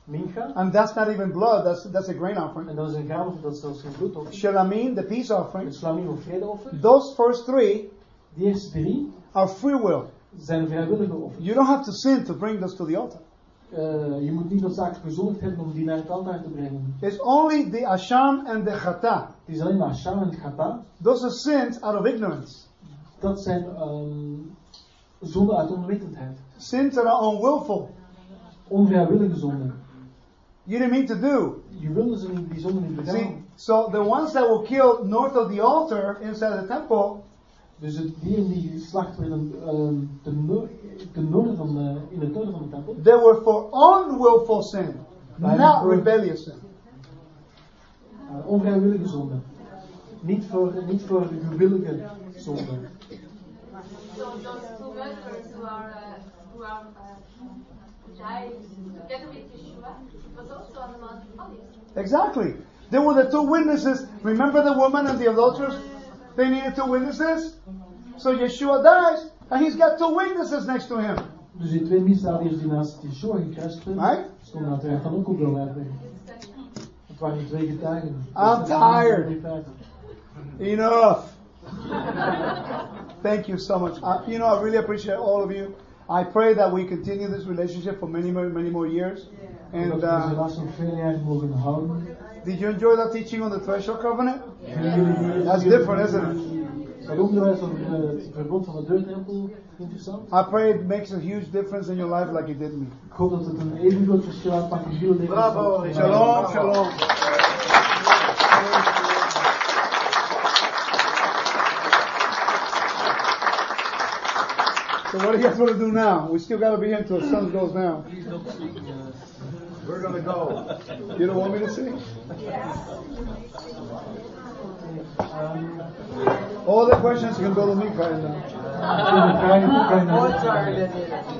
Mincha. and that's not even blood. That's that's a grain offering. En dat is een graanoffer, dat is zelfs geen bloedoffer. Shalamim, the peace offering. Het slamim of vredeoffer. Those first three Die eerste drie are free will. zijn vrijwillige offers. You don't have to sin to bring those to the altar. Eh, je moet niet noodzakelijk gezondigd hebben om die naar het altaar te brengen. It's only the asham and the chata. Het is alleen maar Sham en Gata. Those are sins out of ignorance. Dat zijn ehm zonden uit onwetendheid. Sins that are unwillful. Onvrijwillige zonden. You didn't mean to do. Je wilde ze niet, die zonden niet begaan. See, so the ones that were killed north of the altar inside the temple, Dus het dieren die geslacht werden ehm ten, ten noorden van de, in het noorden van de tempel, they were for unwillful sin, not rebellious sin. uh, onvrijwillige zonden. Niet voor, niet voor gewillige zonden. so those two murderers who are uh, who are uh, died together with Yeshua was also on the Mount of Olives. Exactly. They were the two witnesses. Remember the woman and the adulterers? They needed two witnesses. So Yeshua dies, and he's got two witnesses next to him. Dus die twee misdadigers die naast Yeshua gekruist werden, stonden uiteraard dan ook op de lijf. Het waren twee getuigen. I'm tired. Enough. Thank you so much. Uh, you know, I really appreciate all of you. I pray that we continue this relationship for many many, many more years. And dat we deze uh, relatie nog vele jaren mogen houden. did you enjoy that teaching on the threshold covenant? Die- That's different, isn't it? Het onderwijs over het verbod van de deurtempel interessant. I pray it makes a huge difference in your life like it did me. Ik hoop dat even groot verschil uitmaakt in jullie leven. Bravo. Shalom, shalom. So what do you guys want to do now? We still got to be here until the sun goes down. We're going to go. You don't want me to sing? All the questions you can go to me right now.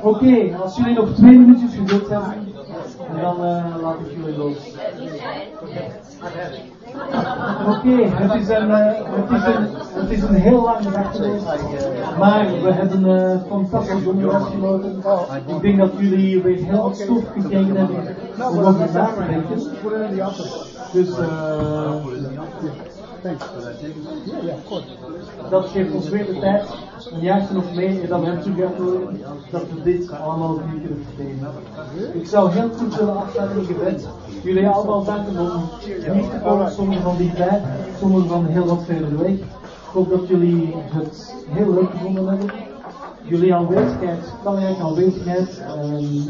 Oké, als jullie nog twee minuutjes geduld hebben, dan eh, laat ik jullie los. Oké, het, is een, eh, het, is een, het is een heel lange dag geweest, maar we hebben uh, fantastisch onderwijs genoten. Ik denk dat jullie weer heel wat stof gekregen hebben om over na te denken. Dus eh, Of course. dat geeft ons weer de tijd, een jaartje nog mee, en hebben we terug uitnodigen dat we dit allemaal opnieuw kunnen vertellen. Ik zou heel goed willen afsluiten in gebed. Jullie allemaal danken om niet te komen, sommigen van die tijd, sommigen van heel wat verder weg. Ik hoop dat jullie het heel leuk gevonden hebben. Jullie aanwezigheid, belangrijke aanwezigheid,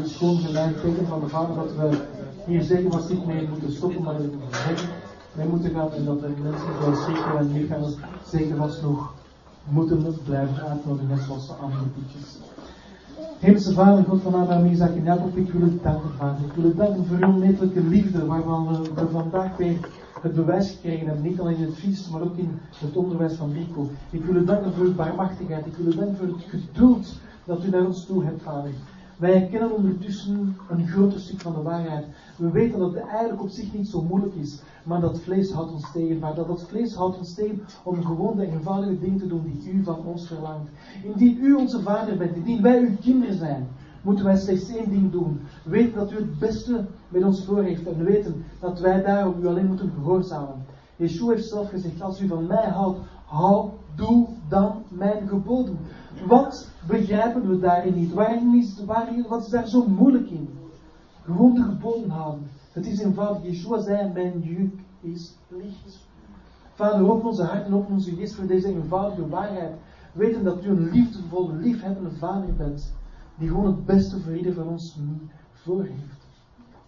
is gewoon voor mij teken van de vader dat we hier zeker vast niet mee moeten stoppen, maar dat we zeker mee moeten gaan en dat er mensen zoals zeker en Michael zeker vast nog moeten blijven uitnodigen, net zoals de andere boekjes. Hemelse Vader, God van Abraham, Isaac en Jacob, ik wil u danken, Vader. Ik wil u danken voor uw onmetelijke liefde, waarvan we, vandaag weer het bewijs gekregen hebben. Niet alleen in het feest, maar ook in het onderwijs van Rico. Ik wil u danken voor uw barmachtigheid. Ik wil u danken voor het geduld dat u naar ons toe hebt, Vader. Wij herkennen ondertussen een groter stuk van de waarheid. We weten dat het eigenlijk op zich niet zo moeilijk is, maar dat vlees houdt ons tegen. Maar dat dat vlees houdt ons tegen om gewoon de eenvoudige dingen te doen die u van ons verlangt. Indien u onze vader bent, indien wij uw kinderen zijn, moeten wij slechts één ding doen. Weten dat u het beste met ons voor heeft en weten dat wij daarom u alleen moeten gehoorzamen. Yeshua heeft zelf gezegd, als u van mij houdt, hou, doe dan mijn geboden. Wat begrijpen we daarin niet? Waarin is, wat is daar zo moeilijk in? Gewoon de geboden houden. Het is eenvoudig. Yeshua zei, mijn juk is licht. Vader, open onze harten, open onze geest voor deze eenvoudige waarheid. Weten dat u een liefdevolle, liefhebbende vader bent, die gewoon het beste voor ieder van ons voor heeft.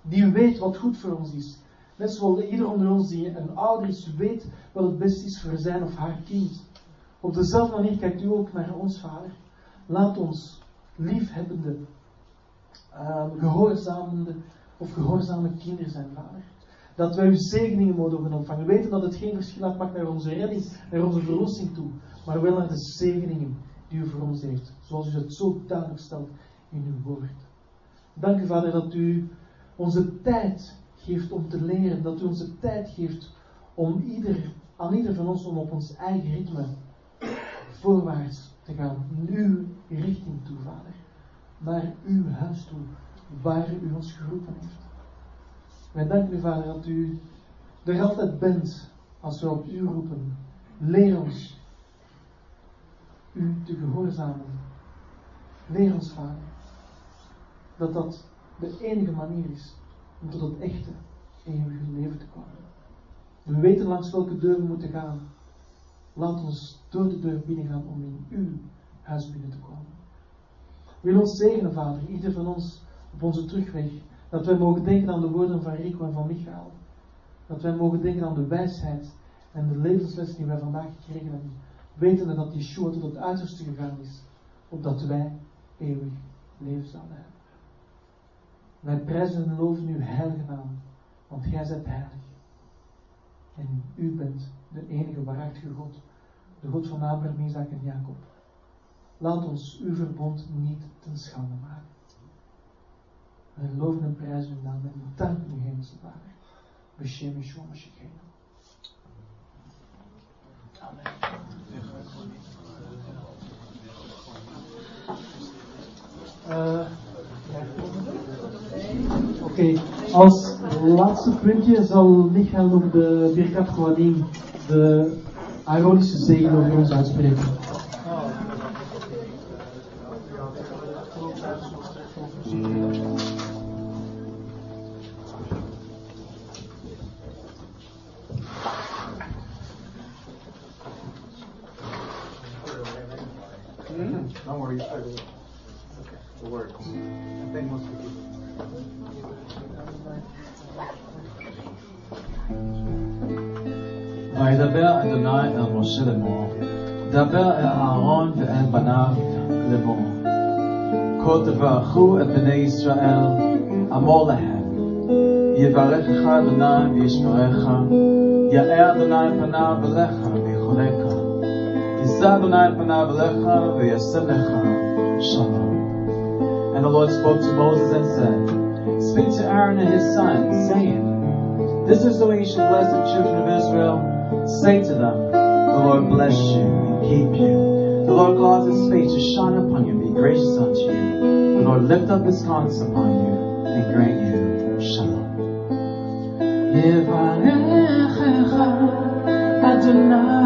Die weet wat goed voor ons is. Net zoals ieder onder ons die een ouder is, weet wat het beste is voor zijn of haar kind. Op dezelfde manier kijkt u ook naar ons vader. Laat ons liefhebbende, uh, gehoorzamende of gehoorzame kinderen zijn, vader. Dat wij uw zegeningen mogen ontvangen. We weten dat het geen verschil uitmaakt naar onze redding, naar onze verlossing toe. Maar wel naar de zegeningen die u voor ons heeft. Zoals u het zo duidelijk stelt in uw woord. Dank u, vader, dat u onze tijd geeft om te leren. Dat u onze tijd geeft om ieder, aan ieder van ons om op ons eigen ritme voorwaarts te gaan. In uw richting toe, vader. Naar uw huis toe, waar u ons geroepen heeft. Wij danken u, vader, dat u er altijd bent als we op u roepen. Leer ons u te gehoorzamen. Leer ons, vader, dat dat de enige manier is om tot het echte, eeuwige leven te komen. We weten langs welke deur we moeten gaan. Laat ons door de deur binnen gaan om in uw huis binnen te komen. Wil ons zegenen, Vader, ieder van ons op onze terugweg, dat wij mogen denken aan de woorden van Rico en van Michael. Dat wij mogen denken aan de wijsheid en de levensles die wij vandaag gekregen hebben. Wetende dat Yeshua tot het uiterste gegaan is, opdat wij eeuwig leven zouden hebben. Wij prijzen en loven uw heilige naam, want gij zijt heilig. En u bent de enige waarachtige God, de God van Abraham, Isaac en Jacob. Laat ons uw verbond niet ten schande maken. Wij loven en prijzen uw naam en danken u, hemelse Vader. Beshem Yeshua Mashiach. Amen. Uh, Oké, als laatste puntje zal Michael nog de Birkat Kohanim, de Aaronische zegen over ons uitspreken. כה תברכו את בני ישראל, אמור להם, יברכך אדוני וישמרך, יאר אדוני פניו אליך ויחונך, יישא אדוני פניו אליך וישם לך שלום. And the Lord spoke to Moses and said, Speak to Aaron and his sons, saying, This is the way you should bless the children of Israel. Say to them, The Lord bless you and keep you. The Lord cause his face to shine upon you and be gracious unto you. Lord lift up his countenance upon you and grant you shalom. Adonai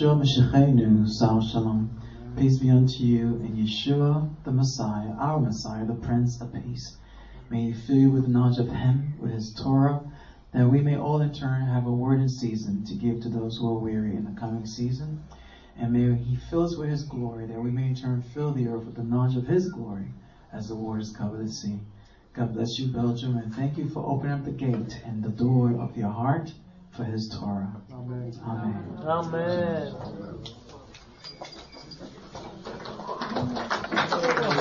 Yeshua Sar Shalom. Peace be unto you and Yeshua, the Messiah, our Messiah, the Prince of Peace. May He fill you with knowledge of Him, with His Torah, that we may all in turn have a word in season to give to those who are weary in the coming season. And may He fill us with His glory, that we may in turn fill the earth with the knowledge of His glory as the waters cover the sea. God bless you, Belgium, and thank you for opening up the gate and the door of your heart for His Torah. Amen. Amen. Amen.